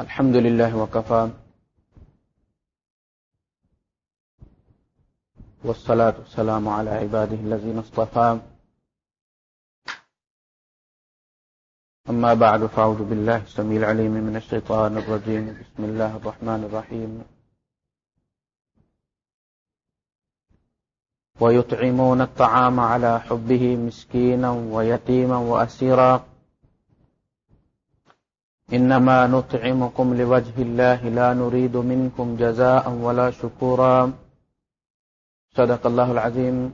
الحمد لله وكفى. والصلاة والسلام على عباده الذين اصطفى. أما بعد، فأعوذ بالله السميع العليم من الشيطان الرجيم. بسم الله الرحمن الرحيم. ويطعمون الطعام على حبه مسكينا ويتيما وأسيرا. إنما نطعمكم لوجه الله لا نريد منكم جزاء ولا شكورا. صدق الله العظيم.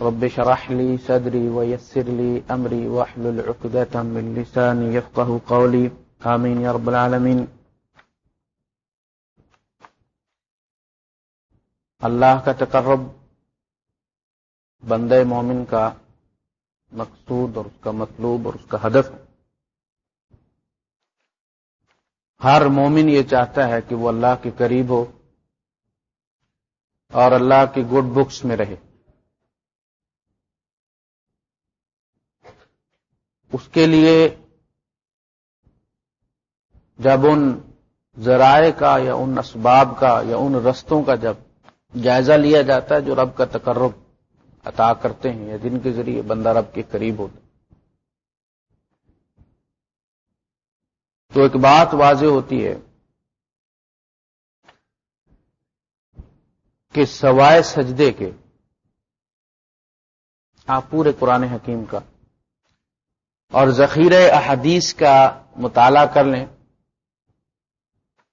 رب شرح لي صدري ويسر لي أمري واحلل عقدة من لساني يفقه قولي. آمين يا رب العالمين. اللہ کا تقرب بندے مومن کا مقصود اور اس کا مطلوب اور اس کا ہدف ہر مومن یہ چاہتا ہے کہ وہ اللہ کے قریب ہو اور اللہ کی گڈ بکس میں رہے۔ اس کے لیے جب ان ذرائع کا یا ان اسباب کا یا ان رستوں کا جب جائزہ لیا جاتا ہے جو رب کا تقرب عطا کرتے ہیں یا جن کے ذریعے بندہ رب کے قریب ہوتا تو ایک بات واضح ہوتی ہے کہ سوائے سجدے کے آپ پورے قرآن حکیم کا اور ذخیرہ احادیث کا مطالعہ کر لیں،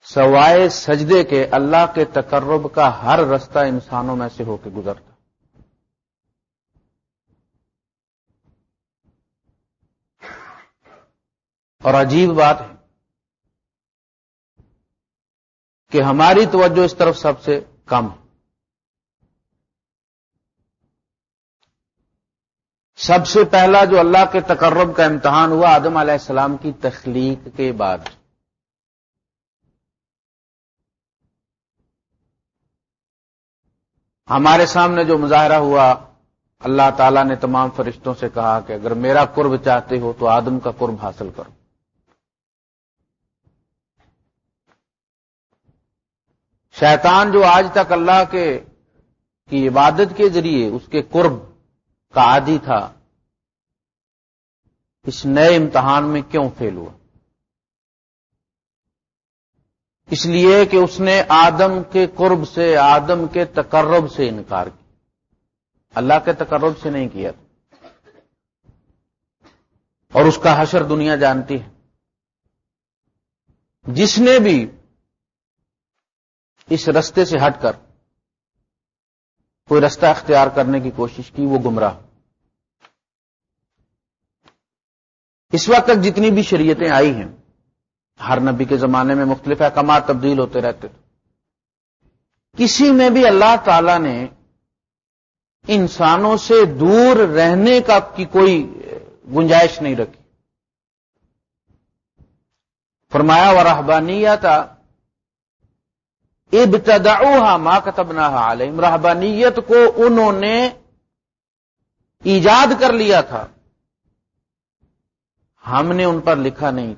سوائے سجدے کے اللہ کے تقرب کا ہر رستہ انسانوں میں سے ہو کے گزرتا۔ اور عجیب بات ہے کہ ہماری توجہ اس طرف سب سے کم ہے۔ سب سے پہلا جو اللہ کے تقرب کا امتحان ہوا، آدم علیہ السلام کی تخلیق کے بعد۔ ہمارے سامنے جو مظاہرہ ہوا، اللہ تعالیٰ نے تمام فرشتوں سے کہا کہ اگر میرا قرب چاہتے ہو تو آدم کا قرب حاصل کرو۔ شیطان جو آج تک اللہ کے کی عبادت کے ذریعے اس کے قرب کا عادی تھا، اس نئے امتحان میں کیوں فیل ہوا؟ اس لیے کہ اس نے آدم کے قرب سے، آدم کے تقرب سے انکار کیا۔ اللہ کے تقرب سے نہیں کیا اور اس کا حشر دنیا جانتی ہے۔ جس نے بھی اس رستے سے ہٹ کر کوئی رستہ اختیار کرنے کی کوشش کی، وہ گمراہ۔ اس وقت تک جتنی بھی شریعتیں آئی ہیں، ہر نبی کے زمانے میں مختلف احکامات تبدیل ہوتے رہتے۔ تھے کسی میں بھی اللہ تعالی نے انسانوں سے دور رہنے کا کی کوئی گنجائش نہیں رکھی۔ فرمایا و رحبانیہ تھا ابتدعوها ما كتبناها عليهم. رہبانیت کو انہوں نے ایجاد کر لیا تھا۔ ہم نے ان پر لکھا نہیں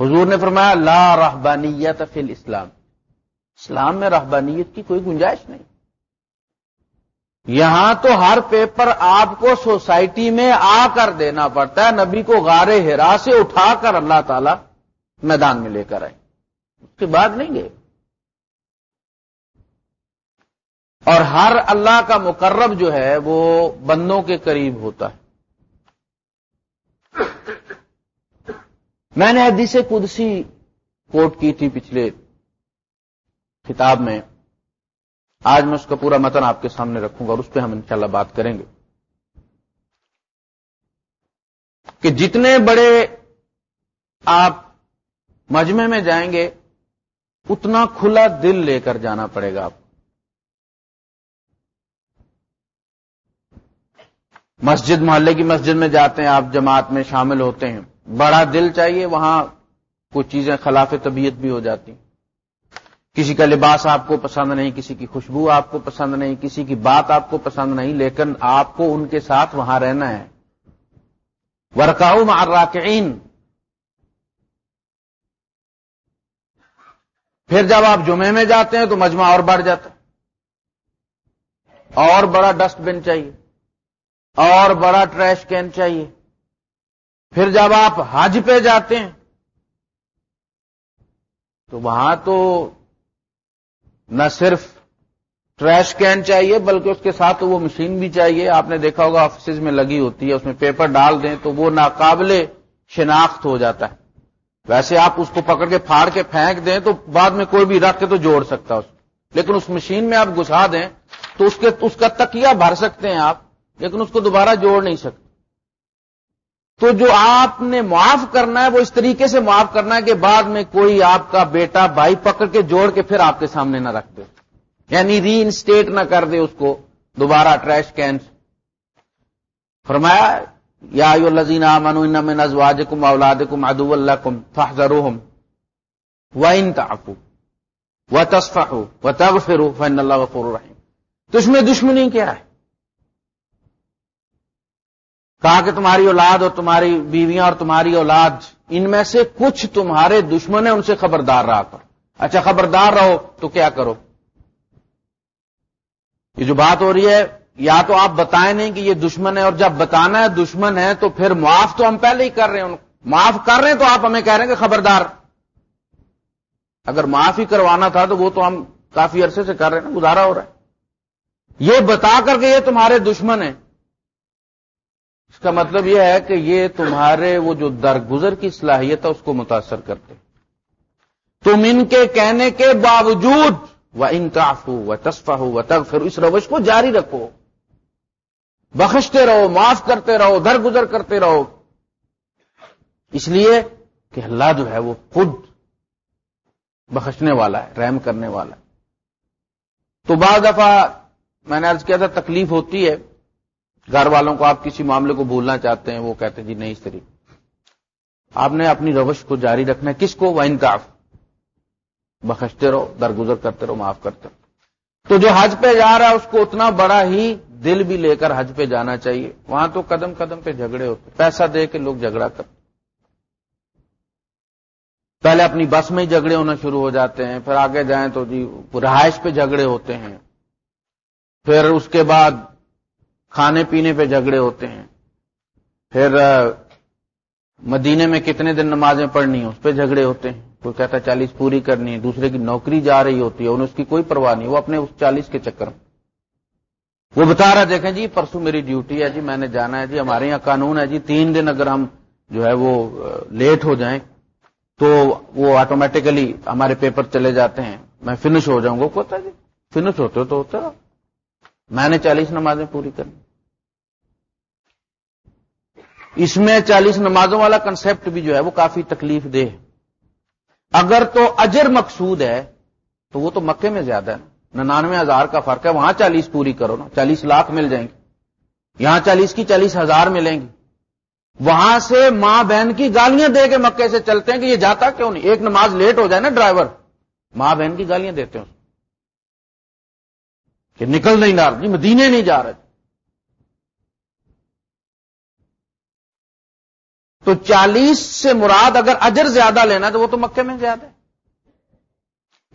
حضور نے فرمایا، لا رحبانیت فی الاسلام۔ اسلام میں رحبانیت کی کوئی گنجائش نہیں۔ یہاں تو ہر پیپر آپ کو سوسائٹی میں آ کر دینا پڑتا ہے، نبی کو غار ہرا سے اٹھا کر اللہ تعالی میدان میں لے کر آئے۔ اس کے بعد نہیں گئے۔ اور ہر اللہ کا مقرب جو ہے وہ بندوں کے قریب ہوتا ہے۔ میں نے حدیث قدسی کوٹ کی تھی پچھلے کتاب میں۔ آج میں اس کا پورا متن آپ کے سامنے رکھوں گا اور اس پہ ہم انشاءاللہ بات کریں گے۔ کہ جتنے بڑے آپ مجمع میں جائیں گے اتنا کھلا دل لے کر جانا پڑے گا آپ مسجد محلے کی مسجد میں جاتے ہیں، آپ جماعت میں شامل ہوتے ہیں۔ بڑا دل چاہیے، وہاں کچھ چیزیں خلاف طبیعت بھی ہو جاتی۔ کسی کا لباس آپ کو پسند نہیں، کسی کی خوشبو آپ کو پسند نہیں، کسی کی بات آپ کو پسند نہیں، لیکن آپ کو ان کے ساتھ وہاں رہنا ہے۔ ورکاؤ مار پھر جب آپ جمعے میں جاتے ہیں تو مجمع اور بڑھ جاتا ہے۔ اور بڑا ڈسٹ بن چاہیے۔ اور بڑا ٹریش کین چاہیے۔ پھر جب آپ حج پہ جاتے ہیں، تو وہاں تو نہ صرف ٹریش کین چاہیے، بلکہ اس کے ساتھ وہ مشین بھی چاہیے۔ آپ نے دیکھا ہوگا آفیسز میں لگی ہوتی ہے، اس میں پیپر ڈال دیں تو وہ ناقابل شناخت ہو جاتا ہے۔ ویسے آپ اس کو پکڑ کے پھاڑ کے پھینک دیں تو بعد میں کوئی بھی رکھ کے تو جوڑ سکتا اس لیکن اس مشین میں آپ گھسا دیں تو اس کے اس کا تکیا بھر سکتے ہیں آپ، لیکن اس کو دوبارہ جوڑ نہیں سکتے۔ تو جو آپ نے معاف کرنا ہے وہ اس طریقے سے معاف کرنا ہے کہ بعد میں کوئی آپ کا بیٹا بھائی پکڑ کے جوڑ کے پھر آپ کے سامنے نہ رکھ دے۔ یعنی ری انسٹیٹ نہ کر دے اس کو، دوبارہ ٹریش کینس فرمایا یا لذین منو ان کم اولاد کم ادو اللہ کم فہر و ان تاکو و و تب فرو فن اللہ وفور رحیم۔ تو اس میں دشمنی کیا ہے؟ کہا کہ تمہاری اولاد اور تمہاری بیویاں اور تمہاری اولاد، ان میں سے کچھ تمہارے دشمن ہیں، ان سے خبردار رہا کرو۔ اچھا خبردار رہو تو کیا کرو؟ یہ جو بات ہو رہی ہے یا تو آپ بتائیں نہیں کہ یہ دشمن ہے اور جب بتانا ہے دشمن ہے تو پھر معاف تو ہم پہلے ہی کر رہے ہیں معاف کر رہے ہیں تو آپ ہمیں کہہ رہے ہیں کہ خبردار۔ اگر معاف ہی کروانا تھا تو وہ تو ہم کافی عرصے سے کر رہے ہیں گزارا ہو رہا ہے۔ یہ بتا کر کے یہ تمہارے دشمن ہیں۔ اس کا مطلب یہ ہے کہ یہ تمہارے وہ جو درگزر کی صلاحیت ہے، اس کو متاثر کرتے تم ان کے کہنے کے باوجود وہ انتاف ہو وہ تصفہ ہو وہ تب پھر اس روش کو جاری رکھو۔ بخشتے رہو، معاف کرتے رہو، درگزر کرتے رہو۔ اس لیے کہ اللہ جو ہے وہ خود بخشنے والا ہے، رحم کرنے والا ہے۔ تو بعض دفعہ میں نے ارض کیا تھا، تکلیف ہوتی ہے۔ گھر والوں کو آپ کسی معاملے کو بھولنا چاہتے ہیں، وہ کہتے ہیں جی نہیں، اس طریقے آپ نے اپنی روش کو جاری رکھنا ہے۔ کس کو؟ وہ انکاف بخشتے رہو، درگزر کرتے رہو، معاف کرتے رہو۔ تو جو حج پہ جا رہا ہے، اس کو اتنا بڑا ہی دل بھی لے کر حج پہ جانا چاہیے۔ وہاں تو قدم قدم پہ جھگڑے ہوتے پیسہ دے کے لوگ جھگڑا کرتے پہلے اپنی بس میں ہی جھگڑے ہونا شروع ہو جاتے ہیں، پھر آگے جائیں تو جی رہائش پہ جھگڑے ہوتے ہیں۔ پھر اس کے بعد کھانے پینے پہ جھگڑے ہوتے ہیں۔ پھر مدینے میں کتنے دن نمازیں پڑھنی ہیں، اس پہ جھگڑے ہوتے ہیں۔ کوئی کہتا ہے چالیس پوری کرنی ہے، دوسرے کی نوکری جا رہی ہوتی ہے انہیں اس کی کوئی پرواہ نہیں، وہ اپنے اس چالیس کے چکر میں۔ وہ بتا رہا دیکھیں جی پرسوں میری ڈیوٹی ہے جی میں نے جانا ہے جی ہمارے یہاں قانون ہے جی تین دن اگر ہم جو ہے وہ لیٹ ہو جائیں تو وہ آٹومیٹیکلی ہمارے پیپر چلے جاتے ہیں۔ میں فنش ہو جاؤں گا ہوتا جی۔ فنش ہوتے تو ہوتا میں نے چالیس نمازیں پوری کرنی اس میں چالیس نمازوں والا کنسپٹ بھی جو ہے وہ کافی تکلیف دہ ہے۔ اگر تو اجر مقصود ہے تو وہ تو مکے میں زیادہ ہے۔ ننانوے ہزار کا فرق ہے، وہاں چالیس پوری کرو نا، چالیس لاکھ مل جائیں گے۔ یہاں چالیس کی چالیس ہزار ملیں گی۔ وہاں سے ماں بہن کی گالیاں دے کے مکے سے چلتے ہیں کہ یہ جاتا کیوں نہیں؟ ایک نماز لیٹ ہو جائے نا ڈرائیور۔ ماں بہن کی گالیاں دیتے ہیں کہ نکل نہیں رہا جی مدینے نہیں جا رہے۔ تو چالیس سے مراد اگر اجر زیادہ لینا تو وہ تو مکے میں زیادہ ہے۔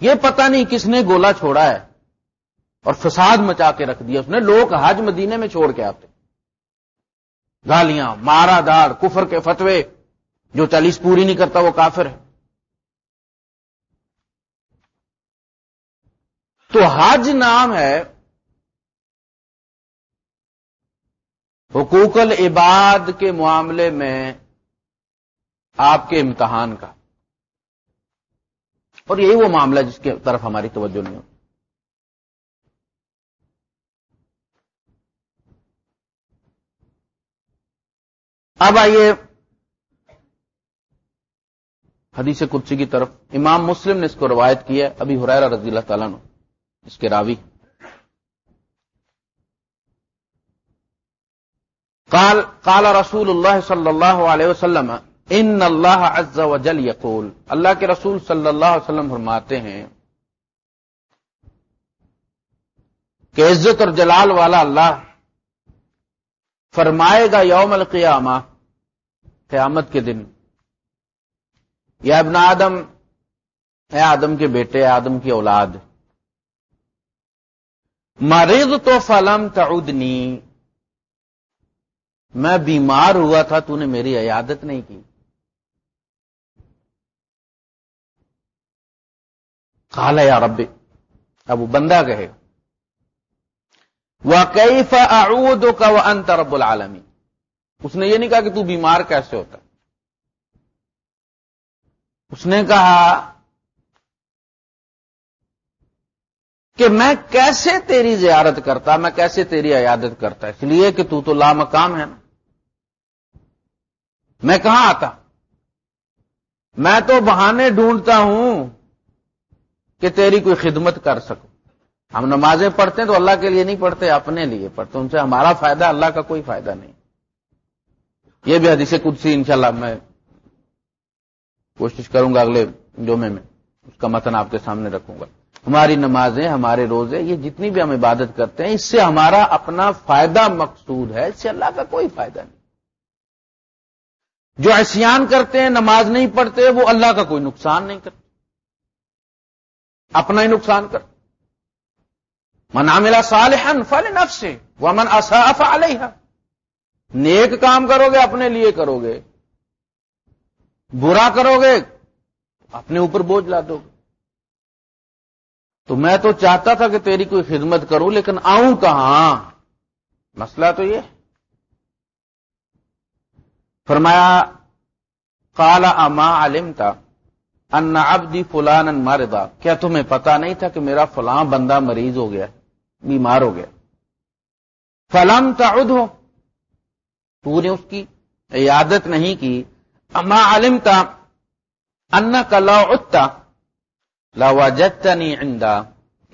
یہ پتہ نہیں کس نے گولا چھوڑا ہے اور فساد مچا کے رکھ دیا اس نے، لوگ حج مدینے میں چھوڑ کے آتے۔ گالیاں، مارا داڑ کفر کے فتوے، جو چالیس پوری نہیں کرتا وہ کافر ہے۔ تو حج نام ہے حقوق العباد کے معاملے میں آپ کے امتحان کا۔ اور یہی وہ معاملہ جس کی طرف ہماری توجہ نہیں ہوتی۔ اب آئیے حدیث کچی کی طرف۔ امام مسلم نے اس کو روایت کی ہے ابھی حرا رضی اللہ تعالیٰ نے اس کے راوی۔ قال قال رسول اللہ صلی اللہ علیہ وسلم ان اللہ عز و جل یقول، اللہ کے رسول صلی اللہ علیہ وسلم فرماتے ہیں کہ عزت اور جلال والا اللہ فرمائے گا یوم القیامہ، قیامت کے دن۔ یا ابن آدم، اے آدم کے بیٹے آدم کی اولاد مریض تو فلم تعودنی، میں بیمار ہوا تھا، تو نے میری عیادت نہیں کی۔ کالا یا رب اب وہ بندہ کہے وہ کئی فعود کا وہ رب العالمی اس نے یہ نہیں کہا کہ تو بیمار کیسے ہوتا۔ اس نے کہا کہ میں کیسے تیری زیارت کرتا، میں کیسے تیری عیادت کرتا، اس لیے کہ تو تو لامقام ہے نا۔ میں کہاں آتا؟ میں تو بہانے ڈھونڈتا ہوں۔ کہ تیری کوئی خدمت کر سکوں۔ ہم نمازیں پڑھتے ہیں تو اللہ کے لیے نہیں پڑھتے، اپنے لیے پڑھتے ان سے ہمارا فائدہ اللہ کا کوئی فائدہ نہیں۔ یہ بھی حدیث کچھ سی انشاءاللہ میں کوشش کروں گا اگلے جمعے میں۔ اس کا متن آپ کے سامنے رکھوں گا۔ ہماری نمازیں، ہمارے روزے، یہ جتنی بھی ہم عبادت کرتے ہیں، اس سے ہمارا اپنا فائدہ مقصود ہے، اس سے اللہ کا کوئی فائدہ نہیں۔ جو احسیان کرتے ہیں، نماز نہیں پڑھتے، وہ اللہ کا کوئی نقصان نہیں کرتے۔ اپنا ہی نقصان کر۔ من عمل صالحا فلنفس ومن اساء فعليها نیک کام کرو گے اپنے لیے کرو گے برا کرو گے اپنے اوپر بوجھ لا دو گے تو میں تو چاہتا تھا کہ تیری کوئی خدمت کروں، لیکن آؤں کہاں؟ مسئلہ تو یہ فرمایا کالا اما علم تھا ان ابدی فلان ان ماردا کیا تمہیں پتا نہیں تھا کہ میرا فلاں بندہ مریض ہو گیا، بیمار ہو گیا؟ فلم تعد ہو۔ تو نے اس کی عیادت نہیں کی۔ اما علم تھا ان کا لا اتا لا وجدت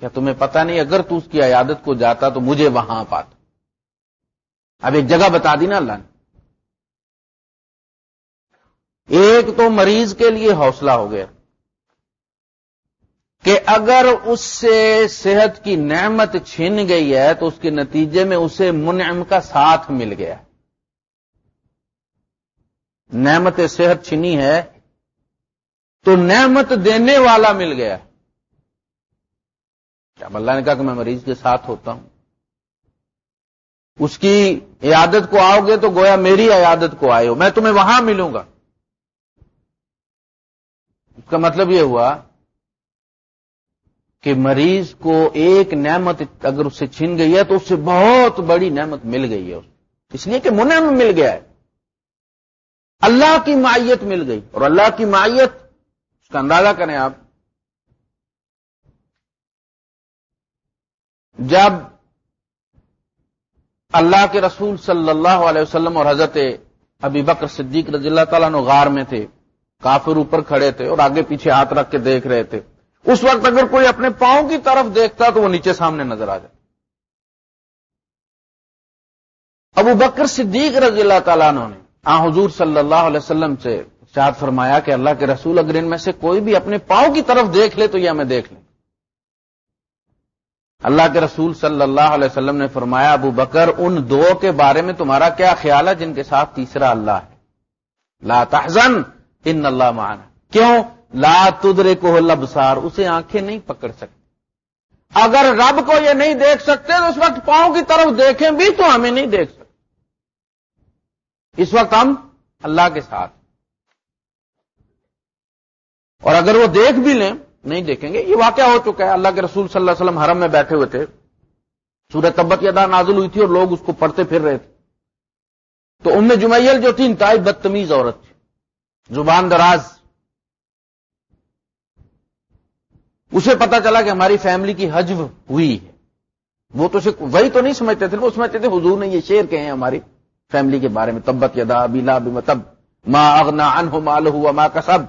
کیا تمہیں پتا نہیں اگر تو اس کی عیادت کو جاتا تو مجھے وہاں پاتا۔ اب ایک جگہ بتا دی نا اللہ نے۔ ایک تو مریض کے لیے حوصلہ ہو گیا۔ کہ اگر اس سے صحت کی نعمت چھین گئی ہے تو اس کے نتیجے میں اسے منعم کا ساتھ مل گیا۔ نعمت صحت چھنی ہے تو نعمت دینے والا مل گیا۔ کیا اللہ نے کہا کہ میں مریض کے ساتھ ہوتا ہوں، اس کی عیادت کو آؤ گے تو گویا میری عیادت کو آئے ہو، میں تمہیں وہاں ملوں گا۔ اس کا مطلب یہ ہوا کہ مریض کو ایک نعمت اگر اس سے چھن گئی ہے تو اس سے بہت بڑی نعمت مل گئی ہے اس لیے کہ منعم مل گیا ہے۔ اللہ کی مائیت مل گئی۔ اور اللہ کی مائیت اس کا اندازہ کریں آپ۔ جب اللہ کے رسول صلی اللہ علیہ وسلم اور حضرت ابی بکر صدیق رضی اللہ تعالیٰ نے غار میں تھے، کافر اوپر کھڑے تھے اور آگے پیچھے ہاتھ رکھ کے دیکھ رہے تھے۔ اس وقت اگر کوئی اپنے پاؤں کی طرف دیکھتا تو وہ نیچے سامنے نظر آ جائے۔ ابو بکر صدیق رضی اللہ تعالیٰ عنہ نے، آ حضور صلی اللہ علیہ وسلم سے شاد فرمایا کہ اللہ کے رسول اگر ان میں سے کوئی بھی اپنے پاؤں کی طرف دیکھ لے تو یہ ہمیں دیکھ لیں اللہ کے رسول صلی اللہ علیہ وسلم نے فرمایا، ابو بکر، ان دو کے بارے میں تمہارا کیا خیال ہے جن کے ساتھ تیسرا اللہ ہے؟ لا تحزن، ان اللہ مانا کیوں؟ لا تدرے کو لبسار اسے آنکھیں نہیں پکڑ سکتے اگر رب کو یہ نہیں دیکھ سکتے، تو اس وقت پاؤں کی طرف دیکھیں بھی تو ہمیں نہیں دیکھ سکتے۔ اس وقت ہم اللہ کے ساتھ۔ اور اگر وہ دیکھ بھی لیں، نہیں دیکھیں گے۔ یہ واقعہ ہو چکا ہے۔ اللہ کے رسول صلی اللہ علیہ وسلم حرم میں بیٹھے ہوئے تھے۔ سورت تبت یادا نازل ہوئی تھی اور لوگ اس کو پڑھتے پھر رہے تھے۔ تو ام جمیل جو تھی، انتہائی بدتمیز عورت تھی۔ زبان دراز۔ اسے پتا چلا کہ ہماری فیملی کی حجب ہوئی ہے۔ وہ تو وہی تو نہیں سمجھتے تھے، وہ سمجھتے تھے حضور نے یہ شیر کہے ہیں ہماری فیملی کے بارے میں، تبت یدا بلا بتب ماں اغنا ان مال ہوا ماں کسب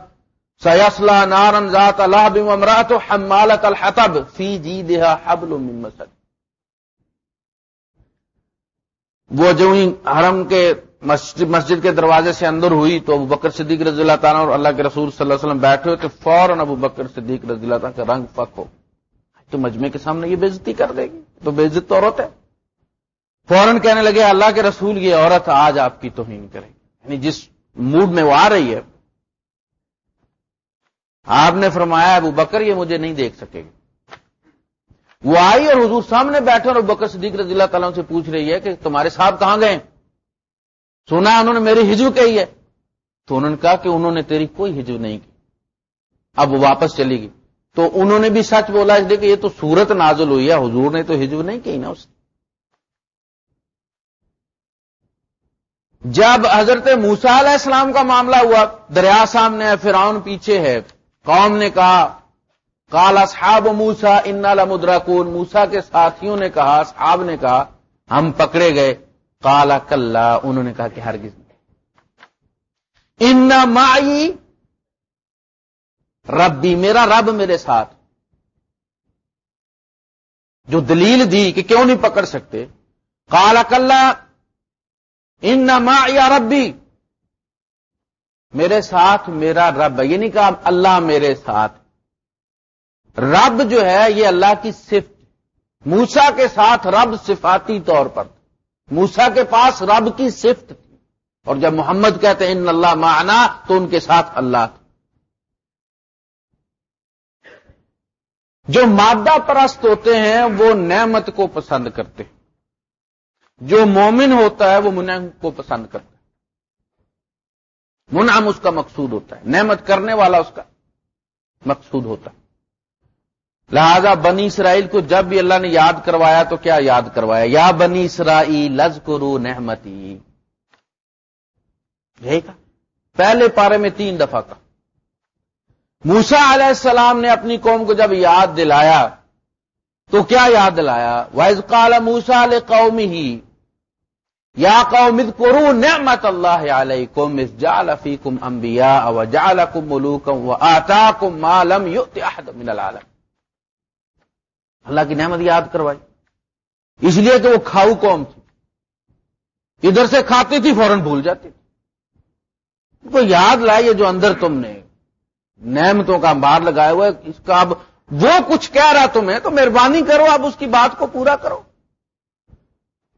سیاسلا نارن ذات اللہ بمرات حمالت الحطب، فی جی دہا حبل من مسد۔ وہ جو ہی حرم کے مسجد کے دروازے سے اندر ہوئی تو ابو بکر صدیق رضی اللہ تعالیٰ اور اللہ کے رسول صلی اللہ علیہ وسلم بیٹھے ہوئے تو فوراً ابو بکر صدیق رضی اللہ تعالیٰ کا رنگ پک ہو۔ تو مجمے کے سامنے یہ بےزتی کر دے گی۔ تو بےزت تو عورت ہے۔ فوراً کہنے لگے، اللہ کے رسول، یہ عورت آج آپ کی توہین کرے گی۔ یعنی جس موڈ میں وہ آ رہی ہے۔ آپ نے فرمایا، ابو بکر، یہ مجھے نہیں دیکھ سکے گا وہ آئی اور حضور سامنے بیٹھے اور بکر صدیق رضی اللہ تعالیٰ سے پوچھ رہی ہے کہ تمہارے صاحب کہاں گئے؟ سنا انہوں نے میری ہجو کہی ہے۔ تو انہوں نے کہا کہ انہوں نے تیری کوئی ہجو نہیں کی۔ اب وہ واپس چلی گئی۔ تو انہوں نے بھی سچ بولا اس لیے کہ یہ تو سورت نازل ہوئی ہے، حضور نے تو ہجو نہیں کہی نا اس۔ جب حضرت موسا علیہ السلام کا معاملہ ہوا، دریا سامنے ہے، فرعون پیچھے ہے، قوم نے کہا کال اصحاب موسا ان لمدرکون۔ موسا کے ساتھیوں نے کہا صحاب نے کہا، ہم پکڑے گئے۔ کالا کل انہوں نے کہا کہ ہر ان مائی ربی، میرا رب میرے ساتھ۔ جو دلیل دی کہ کیوں نہیں پکڑ سکتے۔ کالا کل ان یا ربی، میرے ساتھ میرا رب۔ یہ نہیں کہا اللہ میرے ساتھ۔ رب جو ہے، یہ اللہ کی صفت۔ موسا کے ساتھ رب صفاتی طور پر۔ موسا کے پاس رب کی صفت تھی۔ اور جب محمد کہتے ہیں، ان اللہ معنا، تو ان کے ساتھ اللہ تھا۔ جو مادہ پرست ہوتے ہیں، وہ نعمت کو پسند کرتے ہیں۔ جو مومن ہوتا ہے، وہ منعم کو پسند کرتا ہے۔ منعم اس کا مقصود ہوتا ہے۔ نعمت کرنے والا اس کا مقصود ہوتا ہے۔ لہذا بنی اسرائیل کو جب بھی اللہ نے یاد کروایا تو کیا یاد کروایا؟ یا بنی اسرائیل لز کرو نحمتی یہی کا پہلے پارے میں تین دفعہ کا۔ موسا علیہ السلام نے اپنی قوم کو جب یاد دلایا تو کیا یاد دلایا؟ وائز کال موسا قوم ہی یا قوم کرو نعمت اللہ علیکم اس جال فیکم انبیاء و جالکم ملوکم و آتاکم ما لم یؤت احد من العالم اللہ کی نعمت یاد کروائی۔ اس لیے کہ وہ کھاؤ قوم تھی۔ ادھر سے کھاتی تھی، فوراً بھول جاتی تھی۔ کو یاد لائیے جو اندر تم نے نعمتوں کا بار لگایا ہوا ہے، اس کا اب وہ کچھ کہہ رہا تمہیں، تو مہربانی کرو، اب اس کی بات کو پورا کرو۔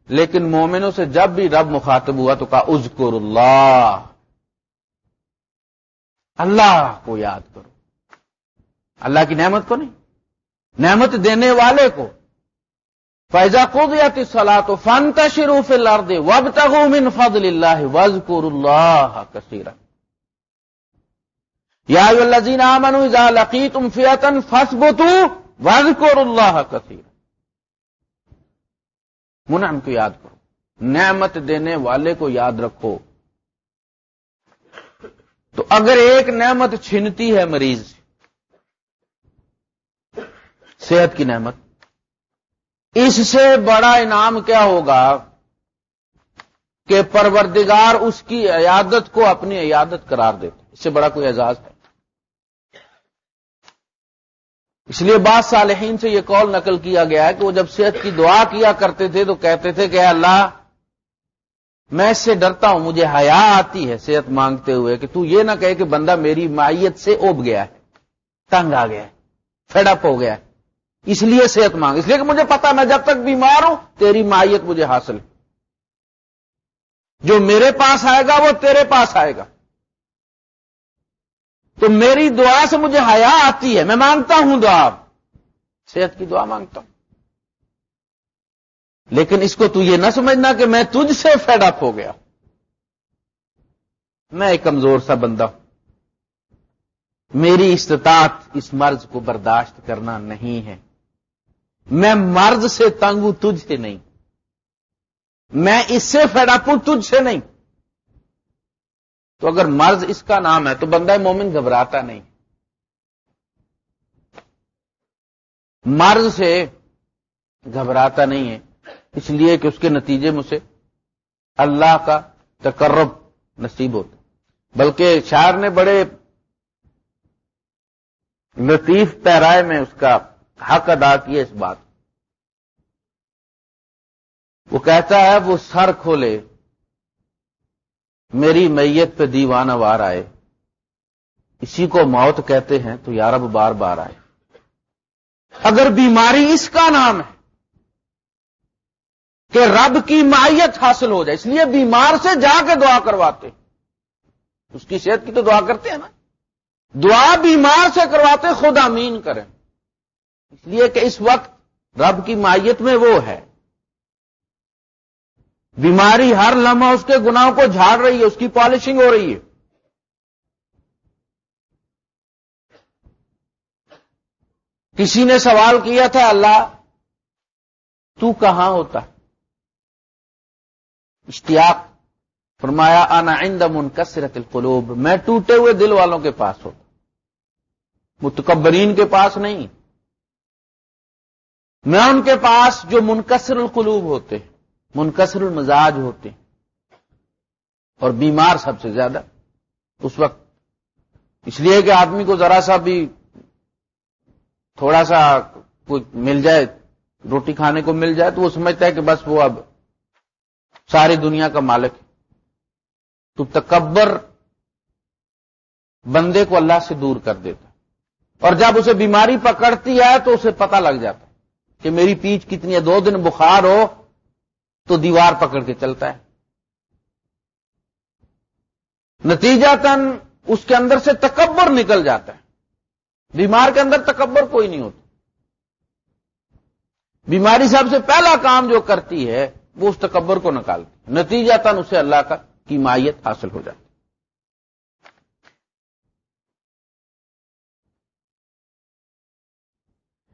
لیکن مومنوں سے جب بھی رب مخاطب ہوا تو کہا ازکر اللہ۔ اللہ کو یاد کرو۔ اللہ کی نعمت کو نہیں۔ نعمت دینے والے کو۔ فیضا کو سلا تو فن تشروف لرد وب من فضل اللہ وز اللہ کثیر یا الزین امن لقی تم فیتن فسب تو وز اللہ کثیر منعم کو یاد کرو۔ نعمت دینے والے کو یاد رکھو۔ تو اگر ایک نعمت چھنتی ہے مریض سے صحت کی نعمت۔ اس سے بڑا انعام کیا ہوگا کہ پروردگار اس کی عیادت کو اپنی عیادت قرار دیتے اس سے بڑا کوئی اعزاز ہے اس لیے بعض صالحین سے یہ کال نقل کیا گیا ہے کہ وہ جب صحت کی دعا کیا کرتے تھے تو کہتے تھے کہ اللہ، میں اس سے ڈرتا ہوں، مجھے حیا آتی ہے صحت مانگتے ہوئے کہ تو یہ نہ کہے کہ بندہ میری مائیت سے اوب گیا ہے، تنگ آ گیا ہے، فیڈ اپ ہو گیا ہے۔ اس لیے صحت مانگ، اس لیے کہ مجھے پتا میں جب تک بیمار ہوں، تیری مائیت مجھے حاصل ہے۔ جو میرے پاس آئے گا، وہ تیرے پاس آئے گا۔ تو میری دعا سے مجھے حیا آتی ہے۔ میں مانگتا ہوں دعا۔ صحت کی دعا مانگتا ہوں۔ لیکن اس کو تو یہ نہ سمجھنا کہ میں تجھ سے فیڈ اپ ہو گیا۔ میں ایک کمزور سا بندہ ہوں۔ میری استطاعت اس مرض کو برداشت کرنا نہیں ہے۔ میں مرض سے تنگ ہوں تجھ سے نہیں۔ میں اس سے فیڈ اپ ہوں تجھ سے نہیں۔ تو اگر مرض اس کا نام ہے، تو بندہ مومن گھبراتا نہیں۔ مرض سے گھبراتا نہیں ہے، اس لیے کہ اس کے نتیجے میں سے اللہ کا تقرب نصیب ہوتا بلکہ شاعر نے بڑے لطیف پیرائے میں اس کا حق ادا کیا اس بات وہ کہتا ہے، وہ سر کھولے، میری میت پہ دیوانہ وار آئے۔ اسی کو موت کہتے ہیں، تو یارب بار بار آئے۔ اگر بیماری اس کا نام ہے کہ رب کی مائیت حاصل ہو جائے، اس لیے بیمار سے جا کے دعا کرواتے۔ اس کی صحت کی تو دعا کرتے ہیں نا۔ دعا بیمار سے کرواتے، خود امین کریں۔ اس لیے کہ اس وقت رب کی مائیت میں وہ ہے۔ بیماری ہر لمحہ اس کے گناہوں کو جھاڑ رہی ہے، اس کی پالشنگ ہو رہی ہے۔ کسی نے سوال کیا تھا، اللہ، تو کہاں ہوتا؟ اشتیاق، فرمایا آنا عند منکسرت القلوب، میں ٹوٹے ہوئے دل والوں کے پاس ہوتا۔ متکبرین کے پاس نہیں۔ میں ان کے پاس جو منکسر القلوب ہوتے منکسر المزاج ہوتے اور بیمار سب سے زیادہ اس وقت۔ اس لیے کہ آدمی کو ذرا سا بھی تھوڑا سا کچھ مل جائے، روٹی کھانے کو مل جائے، تو وہ سمجھتا ہے کہ بس وہ اب ساری دنیا کا مالک ہے۔ تو تکبر بندے کو اللہ سے دور کر دیتا اور جب اسے بیماری پکڑتی ہے تو اسے پتہ لگ جاتا کہ میری پیچ کتنی ہے، دو دن بخار ہو تو دیوار پکڑ کے چلتا ہے۔ نتیجہ تن اس کے اندر سے تکبر نکل جاتا ہے۔ بیمار کے اندر تکبر کوئی نہیں ہوتا۔ بیماری سب سے پہلا کام جو کرتی ہے، وہ اس تکبر کو نکالتی نتیجہ تن اسے اللہ کا کی مائیت حاصل ہو جاتی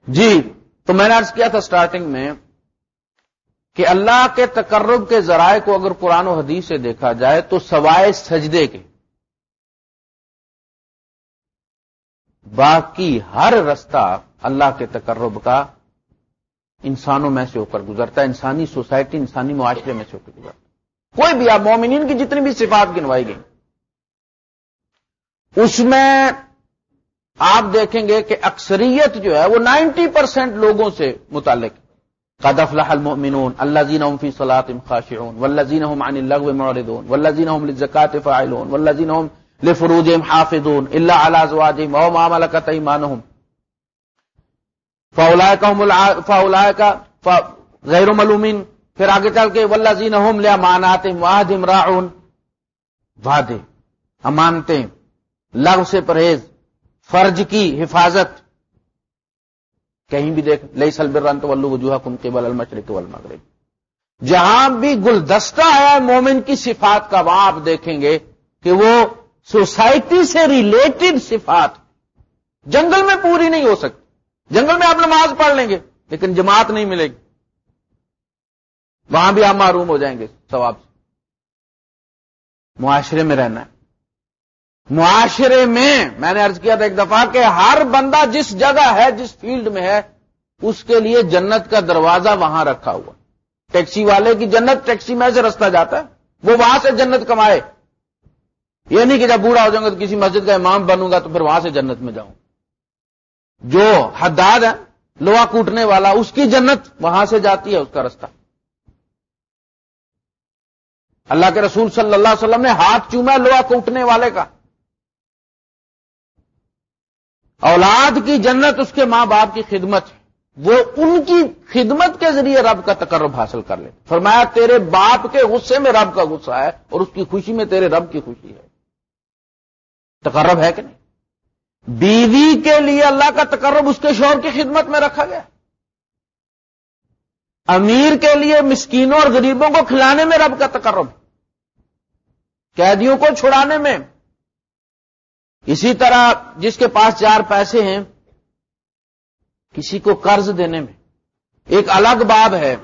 جی۔ تو میں نے ارض کیا تھا سٹارٹنگ میں کہ اللہ کے تقرب کے ذرائع کو اگر قرآن و حدیث سے دیکھا جائے تو سوائے سجدے کے باقی ہر رستہ اللہ کے تقرب کا انسانوں میں سے ہو کر گزرتا ہے، انسانی سوسائٹی، انسانی معاشرے میں سے ہو کر گزرتا کوئی بھی، آپ مومنین کی جتنی بھی صفات گنوائی گئی اس میں آپ دیکھیں گے کہ اکثریت جو ہے وہ نائنٹی پرسینٹ لوگوں سے متعلق قد افلح المؤمنون الذين هم في صلاتهم خاشعون والذين هم عن اللغو معرضون والذين هم للزكاه فاعلون والذين هم لفروجهم حافظون الا على ازواجهم او ما ملكت ايمانهم فاولئك هم فاولئك غیر ملومین پھر آگے چل کے والذین هم لاماناتهم وعهدهم راعون۔ وعدے امانتیں، لغو سے پرہیز۔ فرج کی حفاظت۔ کہیں بھی دیکھ لئی سلبرنت ولو وجوہ کم کے بل المشرق والمغرب۔ جہاں بھی گلدستہ ہے مومن کی صفات کا وہاں آپ دیکھیں گے کہ وہ سوسائٹی سے ریلیٹڈ صفات۔ جنگل میں پوری نہیں ہو سکتی۔ جنگل میں آپ نماز پڑھ لیں گے، لیکن جماعت نہیں ملے گی۔ وہاں بھی آپ معروم ہو جائیں گے ثواب سے۔ معاشرے میں رہنا ہے۔ معاشرے میں میں نے ارض کیا تھا ایک دفعہ کہ ہر بندہ جس جگہ ہے، جس فیلڈ میں ہے، اس کے لیے جنت کا دروازہ وہاں رکھا ہوا ٹیکسی والے کی جنت ٹیکسی میں سے رستہ جاتا ہے، وہ وہاں سے جنت کمائے۔ یہ نہیں کہ جب بوڑھا ہو جاؤں گا تو کسی مسجد کا امام بنوں گا تو پھر وہاں سے جنت میں جاؤں۔ جو حداد ہے لوہا کوٹنے والا، اس کی جنت وہاں سے جاتی ہے، اس کا رستہ۔ اللہ کے رسول صلی اللہ علیہ وسلم نے ہاتھ چوما لوہا کوٹنے والے کا۔ اولاد کی جنت اس کے ماں باپ کی خدمت ہے وہ ان کی خدمت کے ذریعے رب کا تقرب حاصل کر لے۔ فرمایا، تیرے باپ کے غصے میں رب کا غصہ ہے اور اس کی خوشی میں تیرے رب کی خوشی ہے۔ تقرب ہے کہ نہیں؟ بیوی کے لیے اللہ کا تقرب اس کے شور کی خدمت میں رکھا گیا۔ امیر کے لیے مسکینوں اور غریبوں کو کھلانے میں رب کا تقرب۔ قیدیوں کو چھڑانے میں اسی طرح جس کے پاس چار پیسے ہیں، کسی کو قرض دینے میں ایک الگ باب ہے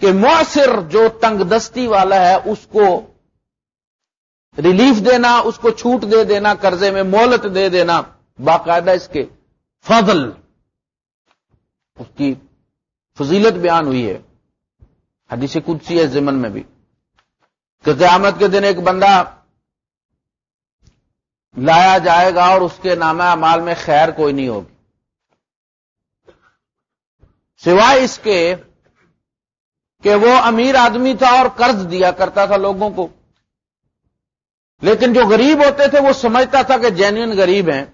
کہ مؤثر جو تنگ دستی والا ہے، اس کو ریلیف دینا، اس کو چھوٹ دے دینا، قرضے میں مولت دے دینا، باقاعدہ اس کے فضل، اس کی فضیلت بیان ہوئی ہے۔ حدیث کچھ ہے زمن میں بھی کہ قیامت کے دن ایک بندہ لایا جائے گا اور اس کے نامہ امال میں خیر کوئی نہیں ہوگی۔ سوائے اس کے کہ وہ امیر آدمی تھا اور قرض دیا کرتا تھا لوگوں کو۔ لیکن جو غریب ہوتے تھے وہ سمجھتا تھا کہ جینوئن غریب ہیں،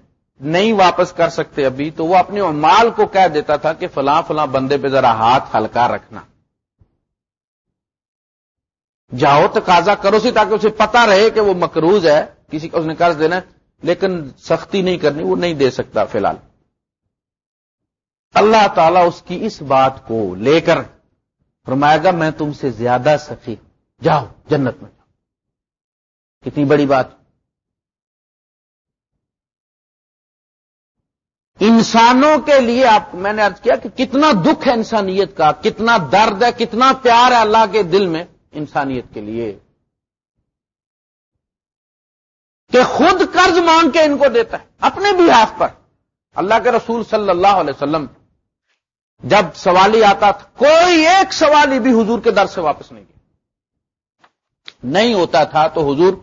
نہیں واپس کر سکتے ابھی۔ تو وہ اپنے مال کو کہہ دیتا تھا کہ فلاں فلاں بندے پہ ذرا ہاتھ ہلکا رکھنا۔ جاؤ تقاضا کرو سی تاکہ اسے پتا رہے کہ وہ مکروز ہے، کسی کو اس نے قرض دینا لیکن سختی نہیں کرنی، وہ نہیں دے سکتا فی الحال۔ اللہ تعالیٰ اس کی اس بات کو لے کر فرمائے گا، میں تم سے زیادہ سخی، جاؤ جنت میں۔ جاؤ کتنی بڑی بات۔ انسانوں کے لیے آپ، میں نے ارض کیا کہ کتنا دکھ ہے انسانیت کا، کتنا درد ہے، کتنا پیار ہے اللہ کے دل میں انسانیت کے لیے۔ کہ خود قرض مانگ کے ان کو دیتا ہے، اپنے بھی ہاتھ پر۔ اللہ کے رسول صلی اللہ علیہ وسلم جب سوالی آتا تھا، کوئی ایک سوالی بھی حضور کے در سے واپس نہیں گیا۔ نہیں ہوتا تھا تو حضور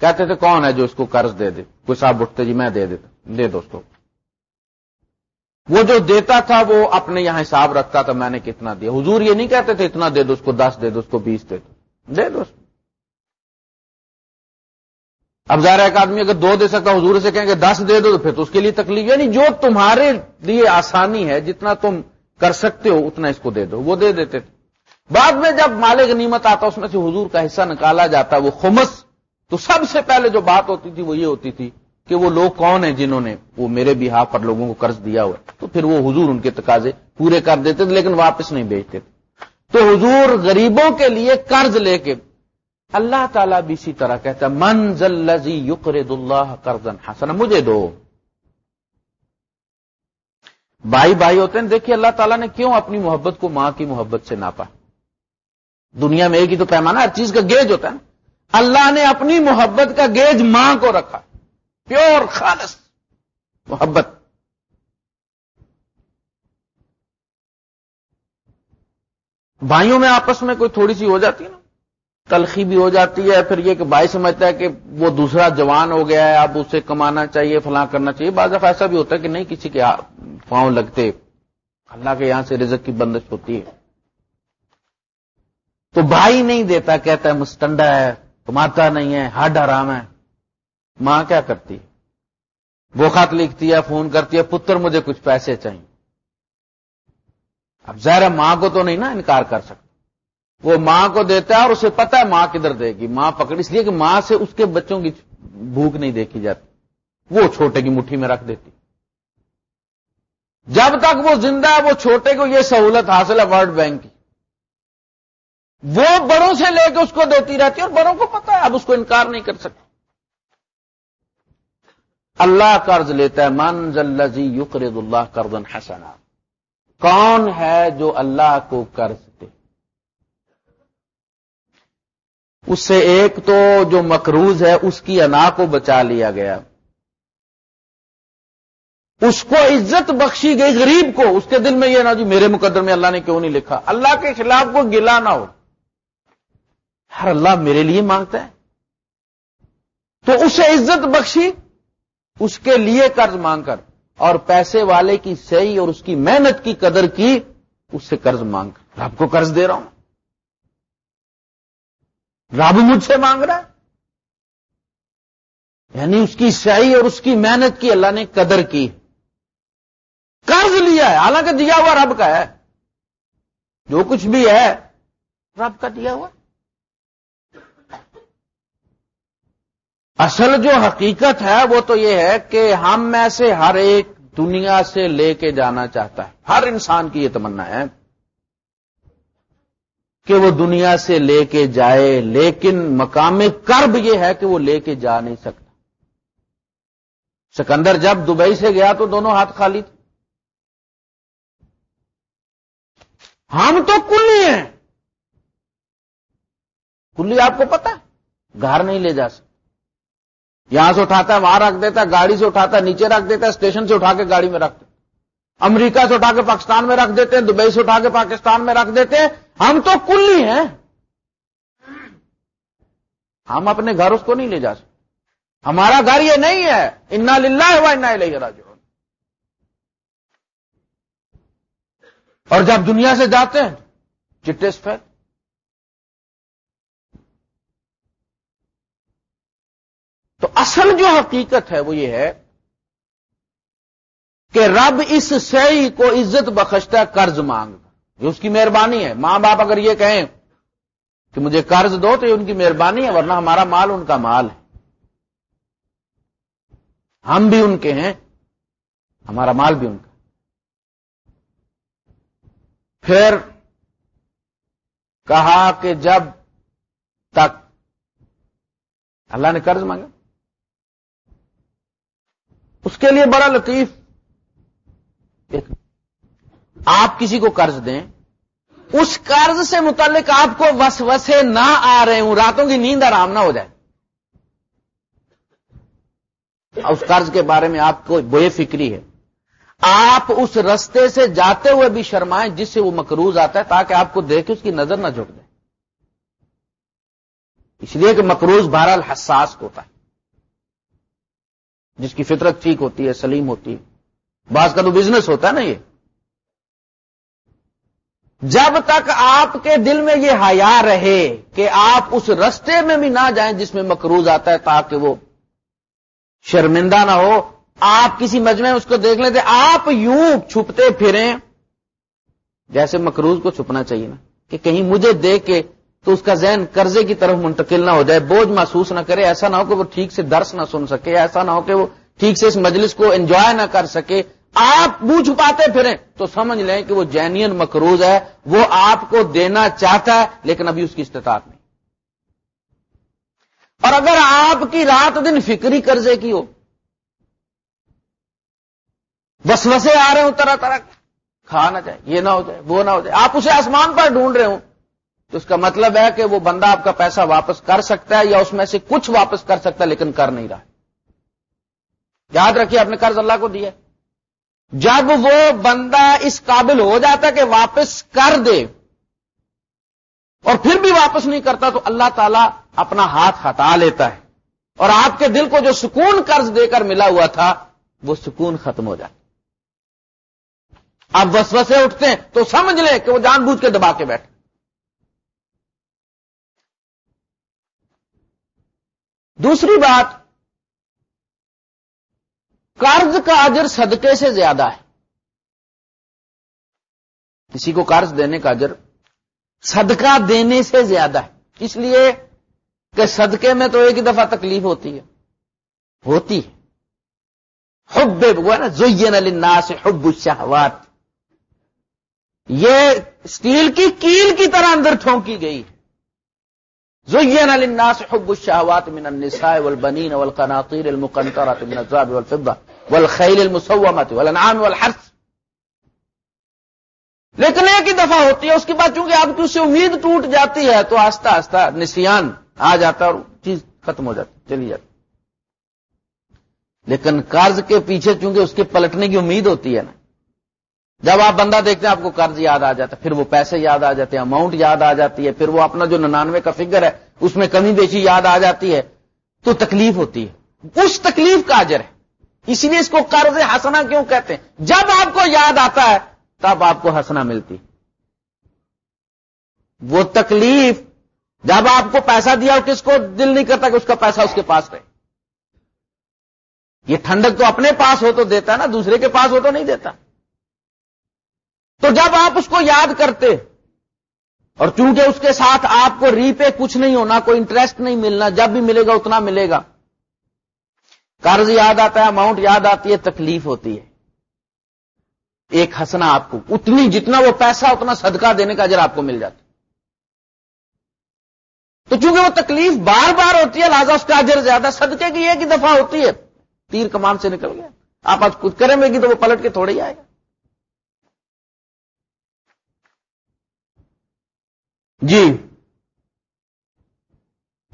کہتے تھے، کون ہے جو اس کو قرض دے دے؟ کوئی صاحب اٹھتے جی میں دے دیتا، دے دوستوں وہ جو دیتا تھا، وہ اپنے یہاں حساب رکھتا تھا، میں نے کتنا دیا۔ حضور یہ نہیں کہتے تھے، اتنا دے دو، اس کو دس دے دو، اس کو بیس دے دو۔ دے دو اب ظاہر ایک آدمی اگر دو دے سکتا حضور سے کہیں کہ دس دے دو تو پھر تو اس کے لیے تکلیف یعنی جو تمہارے لیے آسانی ہے، جتنا تم کر سکتے ہو، اتنا اس کو دے دو۔ وہ دے دیتے تھے۔ بعد میں جب مالک نیمت آتا، اس میں سے حضور کا حصہ نکالا جاتا، وہ خمس، تو سب سے پہلے جو بات ہوتی تھی، وہ یہ ہوتی تھی کہ وہ لوگ کون ہیں جنہوں نے وہ میرے بھی ہاتھ پر لوگوں کو قرض دیا ہوا تو پھر وہ حضور ان کے تقاضے پورے کر دیتے تھے، لیکن واپس نہیں بیچتے تھے۔ تو حضور غریبوں کے لیے قرض لے کے اللہ تعالیٰ بھی اسی طرح کہتا ہے منزل یقرد اللہ قرضن حسن مجھے دو۔ بھائی بھائی ہوتے ہیں، دیکھیے اللہ تعالیٰ نے کیوں اپنی محبت کو ماں کی محبت سے ناپا؟ دنیا میں ایک ہی تو پیمانہ، ہر چیز کا گیج ہوتا ہے نا۔ اللہ نے اپنی محبت کا گیج ماں کو رکھا۔ پیور، خالص محبت۔ بھائیوں میں آپس میں کوئی تھوڑی سی ہو جاتی ہے نا؟ تلخی بھی ہو جاتی ہے، پھر یہ کہ بھائی سمجھتا ہے کہ وہ دوسرا جوان ہو گیا ہے، اب اسے کمانا چاہیے، فلاں کرنا چاہیے۔ بعض دفعہ ایسا بھی ہوتا ہے کہ نہیں کسی کے ہاں پاؤں لگتے۔ اللہ کے یہاں سے رزق کی بندش ہوتی ہے۔ تو بھائی نہیں دیتا، کہتا ہے مستنڈا ہے کماتا نہیں ہے ہڈ آرام ہے۔ ماں کیا کرتی؟ وہ خط لکھتی ہے، فون کرتی ہے، پتر مجھے کچھ پیسے چاہیے۔ اب ظاہر ماں کو تو نہیں نا انکار کر سکتا۔ وہ ماں کو دیتا ہے اور اسے پتا ہے ماں کدھر دے گی۔ ماں پکڑ اس لیے کہ ماں سے اس کے بچوں کی بھوک نہیں دیکھی جاتی۔ وہ چھوٹے کی مٹھی میں رکھ دیتی۔ جب تک وہ زندہ ہے، وہ چھوٹے کو یہ سہولت حاصل ہے ورلڈ بینک کی۔ وہ بڑوں سے لے کے اس کو دیتی رہتی ہے اور بڑوں کو پتا ہے، اب اس کو انکار نہیں کر سکتے اللہ قرض لیتا ہے، من ذلزی یقرد اللہ قرضن حسنا کون ہے جو اللہ کو قرض دے؟ اس سے ایک تو جو مقروض ہے، اس کی انا کو بچا لیا گیا۔ اس کو عزت بخشی گئی غریب کو۔ اس کے دل میں یہ نہ جی میرے مقدر میں اللہ نے کیوں نہیں لکھا؟ اللہ کے خلاف کو گلا نہ ہو۔ ہر اللہ میرے لیے مانگتا ہے۔ تو اسے عزت بخشی، اس کے لیے قرض مانگ کر۔ اور پیسے والے کی صحیح اور اس کی محنت کی قدر کی، اس سے قرض مانگ کر۔ رب کو قرض دے رہا ہوں۔ رب مجھ سے مانگ رہا ہے۔ یعنی اس کی صحیح اور اس کی محنت کی اللہ نے قدر کی۔ قرض لیا ہے، حالانکہ دیا ہوا رب کا ہے۔ جو کچھ بھی ہے، رب کا دیا ہوا۔ اصل جو حقیقت ہے، وہ تو یہ ہے کہ ہم میں سے ہر ایک دنیا سے لے کے جانا چاہتا ہے۔ ہر انسان کی یہ تمنا ہے۔ کہ وہ دنیا سے لے کے جائے، لیکن مقام کرب یہ ہے کہ وہ لے کے جا نہیں سکتا۔ سکندر جب دبئی سے گیا تو دونوں ہاتھ خالی تھے۔ ہم تو کلی ہیں۔ کلی آپ کو پتا ہے، گھر نہیں لے جا سکتے یہاں سے اٹھاتا ہے، وہاں رکھ دیتا ہے، گاڑی سے اٹھاتا ہے، نیچے رکھ دیتا ہے، اسٹیشن سے اٹھا کے گاڑی میں رکھتے امریکہ سے اٹھا کے پاکستان میں رکھ دیتے ہیں، دبئی سے اٹھا کے پاکستان میں رکھ دیتے ہیں۔ ہم تو کلی ہیں۔ ہم اپنے گھر اس کو نہیں لے جا سکتے۔ ہمارا گھر یہ نہیں ہے۔ انا للہ ہوا انا لے راجو اور جب دنیا سے جاتے ہیں، چٹے سفید تو اصل جو حقیقت ہے وہ یہ ہے کہ رب اس سی کو عزت بخشتا قرض مانگ یہ اس کی مہربانی ہے۔ ماں باپ اگر یہ کہیں کہ مجھے قرض دو تو یہ ان کی مہربانی ہے، ورنہ ہمارا مال ان کا مال ہے۔ ہم بھی ان کے ہیں، ہمارا مال بھی ان کا۔ پھر کہا کہ جب تک اللہ نے قرض مانگا، اس کے لیے بڑا لطیف ایک آپ کسی کو قرض دیں، اس قرض سے متعلق آپ کو وسوسے نہ آ رہے ہوں، راتوں کی نیند آرام نہ ہو جائے۔ اس قرض کے بارے میں آپ کو بے فکری ہے۔ آپ اس رستے سے جاتے ہوئے بھی شرمائیں جس سے وہ مقروض آتا ہے، تاکہ آپ کو دیکھ کے اس کی نظر نہ جھک دے اس لیے کہ مقروض بہرحال حساس ہوتا ہے۔ جس کی فطرت ٹھیک ہوتی ہے، سلیم ہوتی ہے۔ بعض کا تو بزنس ہوتا ہے نا یہ۔ جب تک آپ کے دل میں یہ حیا رہے کہ آپ اس رستے میں بھی نہ جائیں جس میں مقروض آتا ہے تاکہ وہ شرمندہ نہ ہو، آپ کسی مجمع اس کو دیکھ لیتے، آپ یوں چھپتے پھریں، جیسے مقروض کو چھپنا چاہیے نا، کہ کہیں مجھے دیکھ کے تو اس کا ذہن قرضے کی طرف منتقل نہ ہو جائے، بوجھ محسوس نہ کرے، ایسا نہ ہو کہ وہ ٹھیک سے درس نہ سن سکے، ایسا نہ ہو کہ وہ ٹھیک سے اس مجلس کو انجوائے نہ کر سکے۔ آپ منہ چھپاتے پھریں تو سمجھ لیں کہ وہ جینین مقروض ہے، وہ آپ کو دینا چاہتا ہے، لیکن ابھی اس کی استطاعت نہیں۔ اور اگر آپ کی رات دن فکری قرضے کی ہو بس وسے آ رہے ہوں، طرح طرح کھا نہ جائے، یہ نہ ہو جائے، وہ نہ ہو جائے، آپ اسے آسمان پر ڈھونڈ رہے ہوں، تو اس کا مطلب ہے کہ وہ بندہ آپ کا پیسہ واپس کر سکتا ہے یا اس میں سے کچھ واپس کر سکتا ہے، لیکن کر نہیں رہا۔ یاد رکھیے اپنے قرض اللہ کو دیا جب وہ بندہ اس قابل ہو جاتا کہ واپس کر دے اور پھر بھی واپس نہیں کرتا تو اللہ تعالیٰ اپنا ہاتھ ہٹا لیتا ہے اور آپ کے دل کو جو سکون قرض دے کر ملا ہوا تھا، وہ سکون ختم ہو جاتا آپ وسوسے اٹھتے ہیں تو سمجھ لیں کہ وہ جان بوجھ کے دبا کے بیٹھے۔ دوسری بات قرض کا اجر صدقے سے زیادہ ہے۔ کسی کو قرض دینے کا اجر صدقہ دینے سے زیادہ ہے۔ اس لیے کہ صدقے میں تو ایک ہی دفعہ تکلیف ہوتی ہے۔ ہوتی ہے۔ حب وہ نا، زین الناس حب الشہوات یہ اسٹیل کی کیل کی طرح اندر ٹھونکی گئی۔ ہے زين للناس حب الشهوات من النساء والبنين والقناطير المقنطرة من الذهب والفضة۔ والخيل المسومة والانعام والحرث۔ لیکن ایک ہی دفعہ ہوتی ہے، اس کے بعد چونکہ آپ کی اس سے امید ٹوٹ جاتی ہے تو آہستہ آہستہ نسیان آ جاتا ہے اور چیز ختم ہو جاتی چلی جاتی لیکن قرض کے پیچھے چونکہ اس کے پلٹنے کی امید ہوتی ہے نا، جب آپ بندہ دیکھتے ہیں، آپ کو قرض یاد آ جاتا ہے، پھر وہ پیسے یاد آ جاتے ہیں اماؤنٹ یاد آ جاتی ہے، پھر وہ اپنا جو ننانوے کا فگر ہے، اس میں کمی بیشی یاد آ جاتی ہے، تو تکلیف ہوتی ہے۔ اس تکلیف کا اجر ہے۔ اسی لیے اس کو قرض ہسنا کیوں کہتے ہیں؟ جب آپ کو یاد آتا ہے، تب آپ کو ہنسنا ملتی۔ وہ تکلیف، جب آپ کو پیسہ دیا اور کس کو دل نہیں کرتا کہ اس کا پیسہ اس کے پاس رہے۔ یہ ٹھنڈک تو اپنے پاس ہو تو دیتا ہے نا، دوسرے کے پاس ہو تو نہیں دیتا۔ تو جب آپ اس کو یاد کرتے، اور چونکہ اس کے ساتھ آپ کو ری پہ کچھ نہیں ہونا، کوئی انٹرسٹ نہیں ملنا، جب بھی ملے گا اتنا ملے گا۔ قرض یاد آتا ہے اماؤنٹ یاد آتی ہے، تکلیف ہوتی ہے۔ ایک ہنسنا آپ کو، اتنی جتنا وہ پیسہ، اتنا صدقہ دینے کا اجر آپ کو مل جاتا تو چونکہ وہ تکلیف بار بار ہوتی ہے، لہٰذا اس کا اجر زیادہ، صدقے کی ایک ہی دفعہ ہوتی ہے۔ تیر کمان سے نکل گیا۔ آپ آج کچھ کریں گے تو وہ پلٹ کے تھوڑے ہی آئے گا۔ جی۔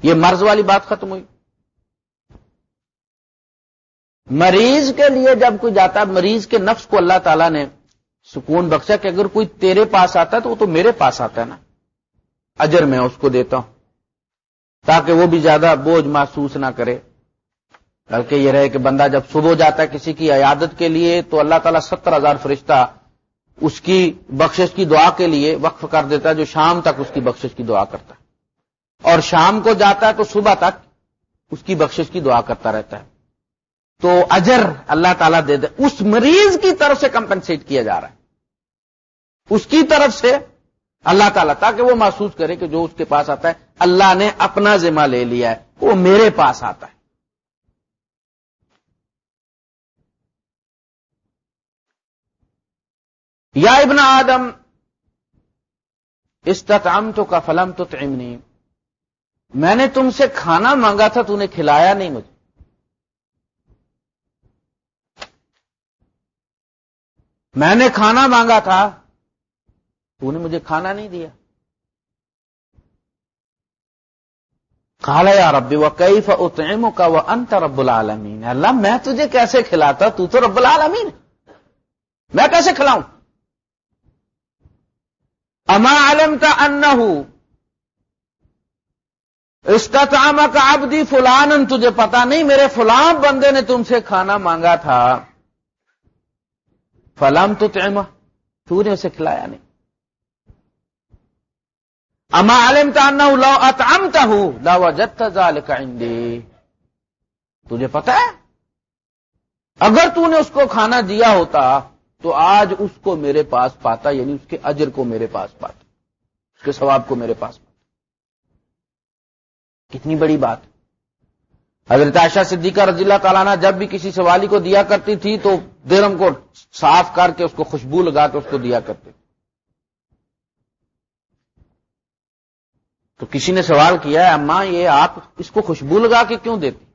یہ مرض والی بات ختم ہوئی۔ مریض کے لیے جب کوئی جاتا ہے، مریض کے نفس کو اللہ تعالیٰ نے سکون بخشا کہ اگر کوئی تیرے پاس آتا ہے تو وہ تو میرے پاس آتا ہے نا۔ اجر میں اس کو دیتا ہوں۔ تاکہ وہ بھی زیادہ بوجھ محسوس نہ کرے۔ بلکہ یہ رہے کہ بندہ جب صبح جاتا ہے کسی کی عیادت کے لیے تو اللہ تعالیٰ ستر ہزار فرشتہ اس کی بخشش کی دعا کے لیے وقف کر دیتا ہے جو شام تک اس کی بخشش کی دعا کرتا ہے۔ اور شام کو جاتا ہے تو صبح تک اس کی بخشش کی دعا کرتا رہتا ہے۔ تو اجر اللہ تعالیٰ دے دے۔ اس مریض کی طرف سے کمپنسیٹ کیا جا رہا ہے۔ اس کی طرف سے اللہ تعالیٰ تاکہ وہ محسوس کرے کہ جو اس کے پاس آتا ہے، اللہ نے اپنا ذمہ لے لیا ہے۔ وہ میرے پاس آتا ہے۔ یا ابن آدم استطام تو کا فلم تو میں نے تم سے کھانا مانگا تھا، تو نے کھلایا نہیں مجھے۔ میں نے کھانا مانگا تھا، تو نے مجھے کھانا نہیں دیا۔ کالا یا ربی وہ کئی فم کا وہ انت رب العالمین۔ اللہ، میں تجھے کیسے کھلاتا؟ تو تو رب العالمین۔ میں کیسے کھلاؤں؟ اما علم کا ان استطام کا ابدی فلان تجھے پتا نہیں، میرے فلان بندے نے تم سے کھانا مانگا تھا۔ فلام تو تو نے اسے کھلایا نہیں۔ اما علم کا ان لو ہوں جتال تجھے پتا ہے؟ اگر تو نے اس کو کھانا دیا ہوتا، تو آج اس کو میرے پاس پاتا یعنی اس کے اجر کو میرے پاس پاتا، اس کے ثواب کو میرے پاس پاتا۔ کتنی بڑی بات۔ حضرت عائشہ صدیقہ رضی اللہ تعالیٰ نے جب بھی کسی سوالی کو دیا کرتی تھی، تو درم کو صاف کر کے اس کو خوشبو لگا کے اس کو دیا کرتے۔ تو کسی نے سوال کیا ہے، اماں، یہ آپ اس کو خوشبو لگا کے کیوں دیتے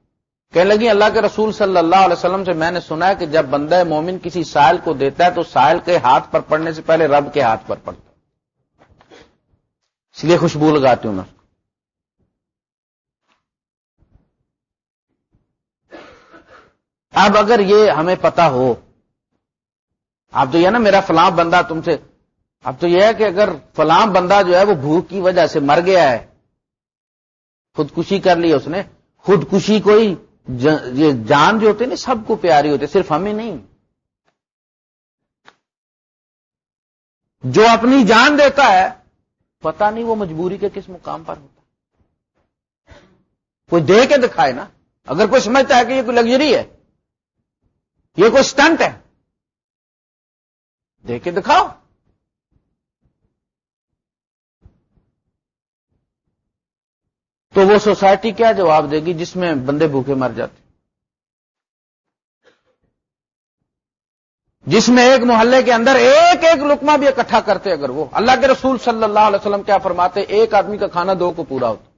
کہنے لگی، اللہ کے رسول صلی اللہ علیہ وسلم سے میں نے سنا ہے کہ جب بندہ مومن کسی سائل کو دیتا ہے تو سائل کے ہاتھ پر پڑنے سے پہلے رب کے ہاتھ پر پڑتا۔ اس لیے خوشبو لگاتی ہوں میں۔ اب اگر یہ ہمیں پتا ہو، اب تو یہ نا میرا فلاں بندہ تم سے، اب تو یہ ہے کہ اگر فلاں بندہ جو ہے وہ بھوک کی وجہ سے مر گیا ہے، خودکشی کر لی اس نے، خودکشی کوئی یہ جان جو ہوتے نا سب کو پیاری ہوتے صرف ہمیں نہیں۔ جو اپنی جان دیتا ہے، پتا نہیں وہ مجبوری کے کس مقام پر ہوتا کوئی دے کے دکھائے نا، اگر کوئی سمجھتا ہے کہ یہ کوئی لگژری ہے یہ کوئی اسٹنٹ ہے؟ دے کے دکھاؤ۔ تو وہ سوسائٹی کیا جواب دے گی جس میں بندے بھوکے مر جاتے جس میں ایک محلے کے اندر ایک ایک لکما بھی اکٹھا کرتے اگر وہ۔ اللہ کے رسول صلی اللہ علیہ وسلم کیا فرماتے، ایک آدمی کا کھانا دو کو پورا ہوتا۔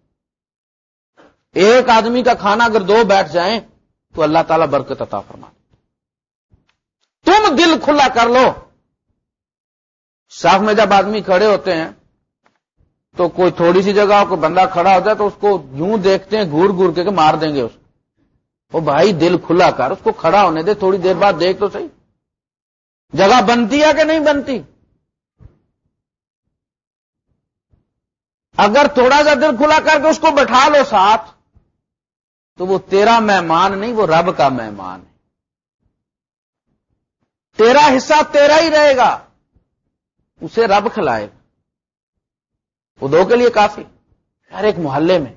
ایک آدمی کا کھانا اگر دو بیٹھ جائیں تو اللہ تعالیٰ برکت عطا فرماتے۔ تم دل کھلا کر لو۔ صاف میں جب آدمی کھڑے ہوتے ہیں، تو کوئی تھوڑی سی جگہ کوئی بندہ کھڑا ہوتا ہے تو اس کو یوں دیکھتے ہیں گور گور کے مار دیں گے اس کو۔ وہ بھائی دل کھلا کر، اس کو کھڑا ہونے دے، تھوڑی دیر بعد دیکھ تو صحیح۔ جگہ بنتی ہے کہ نہیں بنتی؟ اگر تھوڑا سا دل کھلا کر کے اس کو بٹھا لو ساتھ، تو وہ تیرا مہمان نہیں، وہ رب کا مہمان ہے۔ تیرا حصہ تیرا ہی رہے گا۔ اسے رب کھلائے۔ گا وہ دو کے لیے کافی۔ ہر ایک محلے میں۔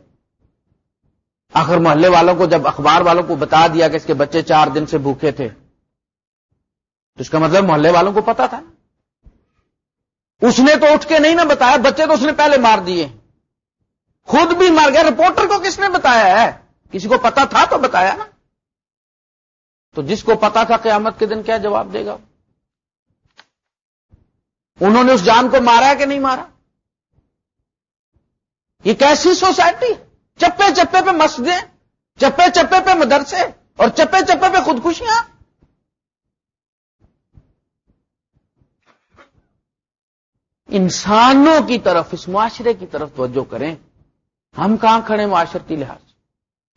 آخر محلے والوں کو جب اخبار والوں کو بتا دیا کہ اس کے بچے چار دن سے بھوکے تھے، تو اس کا مطلب محلے والوں کو پتا تھا۔ اس نے تو اٹھ کے نہیں نہ بتایا، بچے تو اس نے پہلے مار دیے۔ خود بھی مار گیا۔ رپورٹر کو کس نے بتایا ہے؟ کسی کو پتا تھا تو بتایا نا۔ تو جس کو پتا تھا قیامت کے دن کیا جواب دے گا؟ انہوں نے اس جان کو مارا ہے کہ نہیں مارا؟ یہ کیسی سوسائٹی؟ چپے چپے پہ مسجدیں، چپے چپے پہ مدرسے اور چپے چپے پہ خودکشیاں؟ انسانوں کی طرف، اس معاشرے کی طرف توجہ کریں۔ ہم کہاں کھڑے معاشرتی لحاظ؟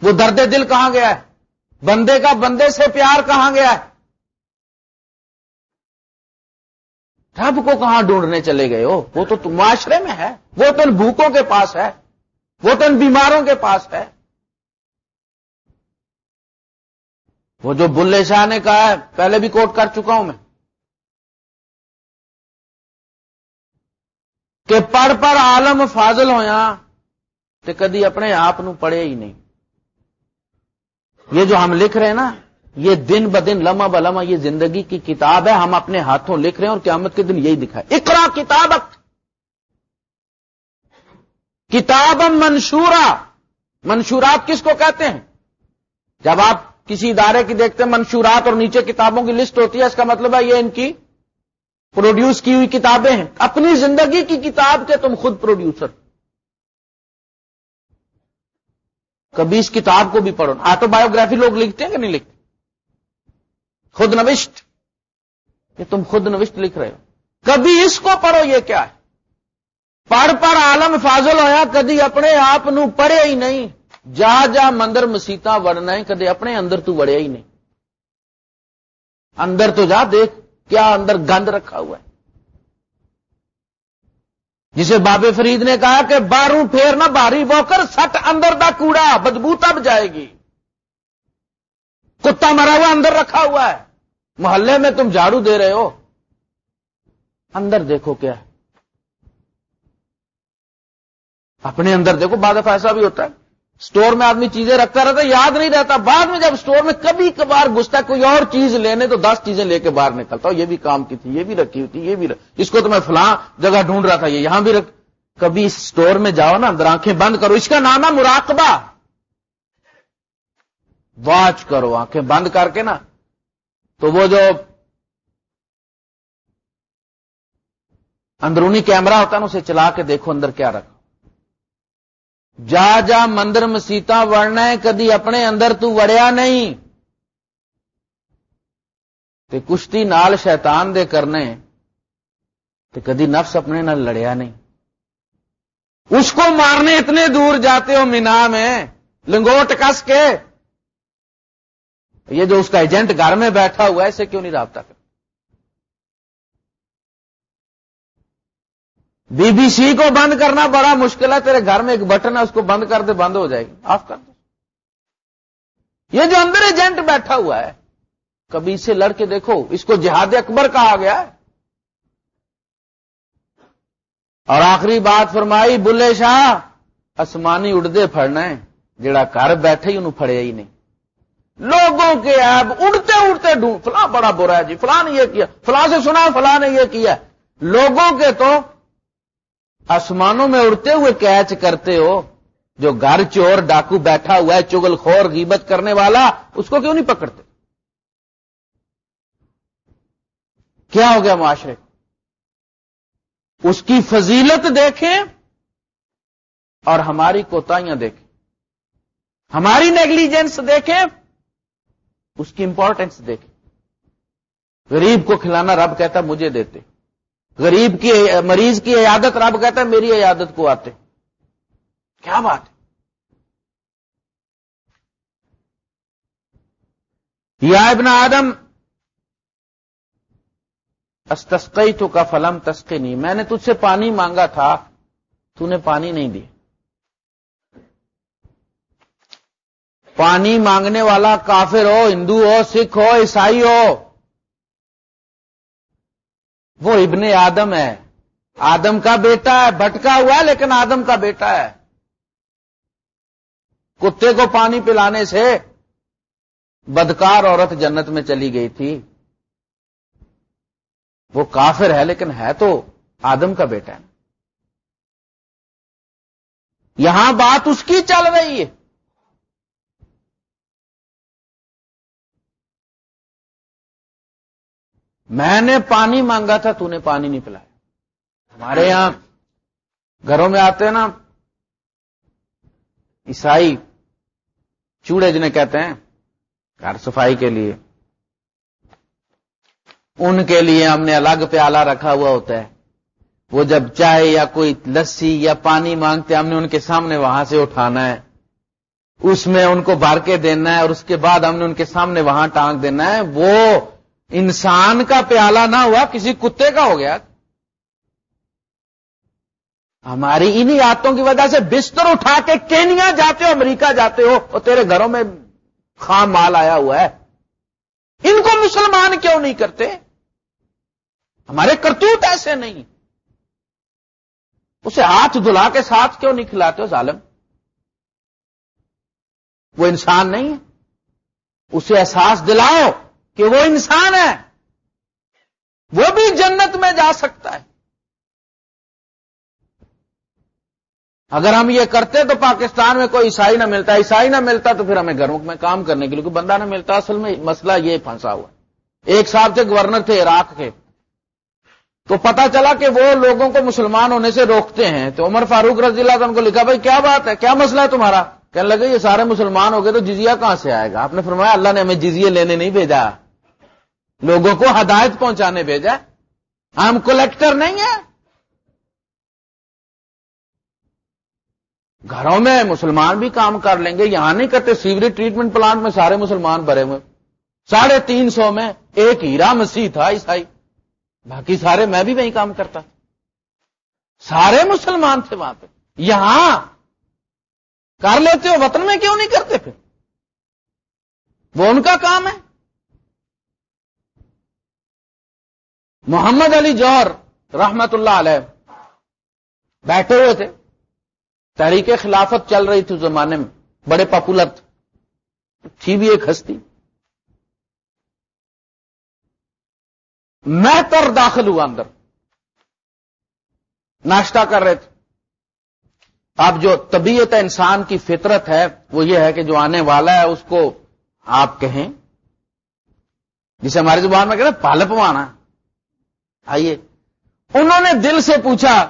وہ درد دل کہاں گیا ہے؟ بندے کا بندے سے پیار کہاں گیا ہے؟ رب کو کہاں ڈھونڈنے چلے گئے ہو؟ وہ تو معاشرے میں ہے۔ وہ تو ان بھوکوں کے پاس ہے۔ وہ تو ان بیماروں کے پاس ہے۔ وہ جو بلے شاہ نے کہا ہے، پہلے بھی کوٹ کر چکا ہوں میں۔ کہ پڑھ پڑھ عالم فاضل ہویا تو کدی اپنے آپ پڑھے ہی نہیں۔ یہ جو ہم لکھ رہے ہیں نا، یہ دن ب دن، لمحہ ب یہ زندگی کی کتاب ہے، ہم اپنے ہاتھوں لکھ رہے ہیں اور قیامت کے دن یہی دکھائے۔ اقرا کتاب کتاب منشورہ منشورات کس کو کہتے ہیں؟ جب آپ کسی ادارے کی دیکھتے ہیں، منشورات اور نیچے کتابوں کی لسٹ ہوتی ہے، اس کا مطلب ہے یہ ان کی پروڈیوس کی ہوئی کتابیں ہیں۔ اپنی زندگی کی کتاب کے تم خود پروڈیوسر۔ کبھی اس کتاب کو بھی پڑھو۔ آٹو بایوگرافی لوگ لکھتے ہیں کہ نہیں لکھتے؟ خود نوشت۔ کہ تم خود نوشت لکھ رہے ہو۔ کبھی اس کو پڑھو، یہ کیا ہے؟ پڑھ پڑھ عالم فاضل ہویا، کدی اپنے آپ پڑھے ہی نہیں۔ جا جا مندر مسیطا وڑنا ہے، کدی اپنے اندر تو وڑیا ہی نہیں۔ اندر تو جا، دیکھ کیا اندر گند رکھا ہوا ہے۔ جسے بابے فرید نے کہا کہ باروں پھیر نہ باری بوکر سٹ اندر دا کوڑا، بدبو تب جائے گی۔ کتا مرا ہوا اندر رکھا ہوا ہے۔ محلے میں تم جھاڑو دے رہے ہو۔ اندر دیکھو کیا ہے۔ اپنے اندر دیکھو، بعد ایسا بھی ہوتا ہے۔ اسٹور میں آدمی چیزیں رکھتا رہتا یاد نہیں رہتا۔ بعد میں جب اسٹور میں کبھی کبھار گھستا کوئی اور چیز لینے، تو دس چیزیں لے کے باہر نکلتا ہوں یہ بھی کام کی تھی، یہ بھی رکھی ہوئی تھی، یہ بھی رکھ... اس کو تو میں فلاں جگہ ڈھونڈ رہا تھا، یہ یہاں بھی رکھ۔ کبھی اسٹور میں جاؤ نا، اندر آنکھیں بند کرو۔ اس کا نام ہے مراقبہ۔ واچ کرو آنکھیں بند کر کے نا۔ تو وہ جو اندرونی کیمرہ ہوتا ہے نا، اسے چلا کے دیکھو اندر کیا رکھا۔ جا جا مندر مسیطا وڑنا ہے کدی اپنے اندر تو وڑیا نہیں تے کشتی نال شیطان دے کرنے تے کدی نفس اپنے نال لڑیا نہیں اس کو مارنے اتنے دور جاتے ہو مینا میں لنگوٹ کس کے یہ جو اس کا ایجنٹ گھر میں بیٹھا ہوا ہے اسے کیوں نہیں رابطہ کر بی بی سی کو بند کرنا بڑا مشکل ہے، تیرے گھر میں ایک بٹن ہے، اس کو بند کر دے، بند ہو جائے گی۔ آف کر دو یہ جو اندر ایجنٹ بیٹھا ہوا ہے، کبھی اسے لڑ کے دیکھو، اس کو جہاد اکبر کہا گیا ہے۔ اور آخری بات فرمائی، بلے شاہ، آسمانی اڑدے پھڑنا ہے جڑا گھر بیٹھے ہی انہوں پھڑیا ہی نہیں۔ لوگوں کے ایب اڑتے اڑتے ڈھونڈ، فلاں بڑا برا ہے جی فلاں نے یہ کیا، فلاں سے سنا، فلاں نے یہ کیا۔ لوگوں کے تو آسمانوں میں اڑتے ہوئے کیچ کرتے ہو، جو گھر چور ڈاکو بیٹھا ہوا ہے چگل خور غیبت کرنے والا، اس کو کیوں نہیں پکڑتے؟ کیا ہو گیا معاشرے؟ اس کی فضیلت دیکھیں اور ہماری کوتاہیاں دیکھیں۔ ہماری نیگلیجنس دیکھیں، اس کی امپورٹینس دیکھیں۔ غریب کو کھلانا رب کہتا مجھے دیتے۔ غریب کی مریض کی عیادت رب کہتا ہے، میری عیادت کو آتے۔ کیا بات ہے؟ یا ابن آدم استسقی تو کا فلم تسقی نہیں میں نے تجھ سے پانی مانگا تھا، تو نے پانی نہیں دی پانی مانگنے والا کافر ہو، ہندو ہو، سکھ ہو، عیسائی ہو وہ ابن آدم ہے۔ آدم کا بیٹا ہے، بھٹکا ہوا لیکن آدم کا بیٹا ہے۔ کتے کو پانی پلانے سے بدکار عورت جنت میں چلی گئی تھی۔ وہ کافر ہے، لیکن ہے تو آدم کا بیٹا ہے۔ یہاں بات اس کی چل رہی ہے۔ میں نے پانی مانگا تھا، تو نے پانی نہیں پلایا۔ ہمارے یہاں گھروں میں آتے ہیں نا، عیسائی چوڑے جنہیں کہتے ہیں، گھر صفائی کے لیے۔ ان کے لیے ہم نے الگ پیالہ رکھا ہوا ہوتا ہے۔ وہ جب چائے یا کوئی لسی یا پانی مانگتے ہم نے ان کے سامنے وہاں سے اٹھانا ہے۔ اس میں ان کو بھر کے دینا ہے اور اس کے بعد ہم نے ان کے سامنے وہاں ٹانگ دینا ہے۔ وہ انسان کا پیالہ نہ ہوا، کسی کتے کا ہو گیا۔ ہماری انہی آتوں کی وجہ سے بستر اٹھا کے کینیا جاتے ہو، امریکہ جاتے ہو، اور تیرے گھروں میں خام مال آیا ہوا ہے۔ ان کو مسلمان کیوں نہیں کرتے؟ ہمارے کرتوت ایسے نہیں۔ اسے ہاتھ دھلا کے ساتھ کیوں نہیں کھلاتے ہو ظالم؟ وہ انسان نہیں ہے۔ اسے احساس دلاؤ۔ کہ وہ انسان ہے۔ وہ بھی جنت میں جا سکتا ہے۔ اگر ہم یہ کرتے تو پاکستان میں کوئی عیسائی نہ ملتا۔ عیسائی نہ ملتا تو پھر ہمیں گھروں میں کام کرنے کے لیے کوئی بندہ نہ ملتا۔ اصل میں مسئلہ یہ پھنسا ہوا۔ ایک صاحب تھے، گورنر تھے عراق کے۔ تو پتا چلا کہ وہ لوگوں کو مسلمان ہونے سے روکتے ہیں۔ تو عمر فاروق رضی اللہ عنہ کو لکھا، بھائی، کیا بات ہے؟ کیا مسئلہ ہے تمہارا؟ کہنے لگے، یہ سارے مسلمان ہو گئے تو جزیہ کہاں سے آئے گا؟ آپ نے فرمایا، اللہ نے ہمیں جزیے لینے نہیں بھیجا۔ لوگوں کو ہدایت پہنچانے بھیجا ہم کلیکٹر نہیں ہیں۔ گھروں میں مسلمان بھی کام کر لیں گے۔ یہاں نہیں کرتے سیوریج ٹریٹمنٹ پلانٹ میں سارے مسلمان بھرے ہوئے۔ ساڑھے تین سو میں ایک ہیرا مسیح تھا، عیسائی۔ باقی سارے میں بھی وہیں کام کرتا۔ سارے مسلمان تھے وہاں پہ۔ یہاں کر لیتے ہو، وطن میں کیوں نہیں کرتے پھر؟ وہ ان کا کام ہے۔ محمد علی جوہر رحمت اللہ علیہ بیٹھے ہوئے تھے۔ تحریک خلافت چل رہی تھی اس زمانے میں، بڑے پاپولر تھی بھی ایک ہستی۔ میں تر داخل ہوا اندر۔ ناشتہ کر رہے تھے۔ اب جو طبیعت انسان کی فطرت ہے، وہ یہ ہے کہ جو آنے والا ہے، اس کو آپ کہیں۔ جسے ہماری زبان میں کہتے پالپ مانا آئیے۔ انہوں نے دل سے پوچھا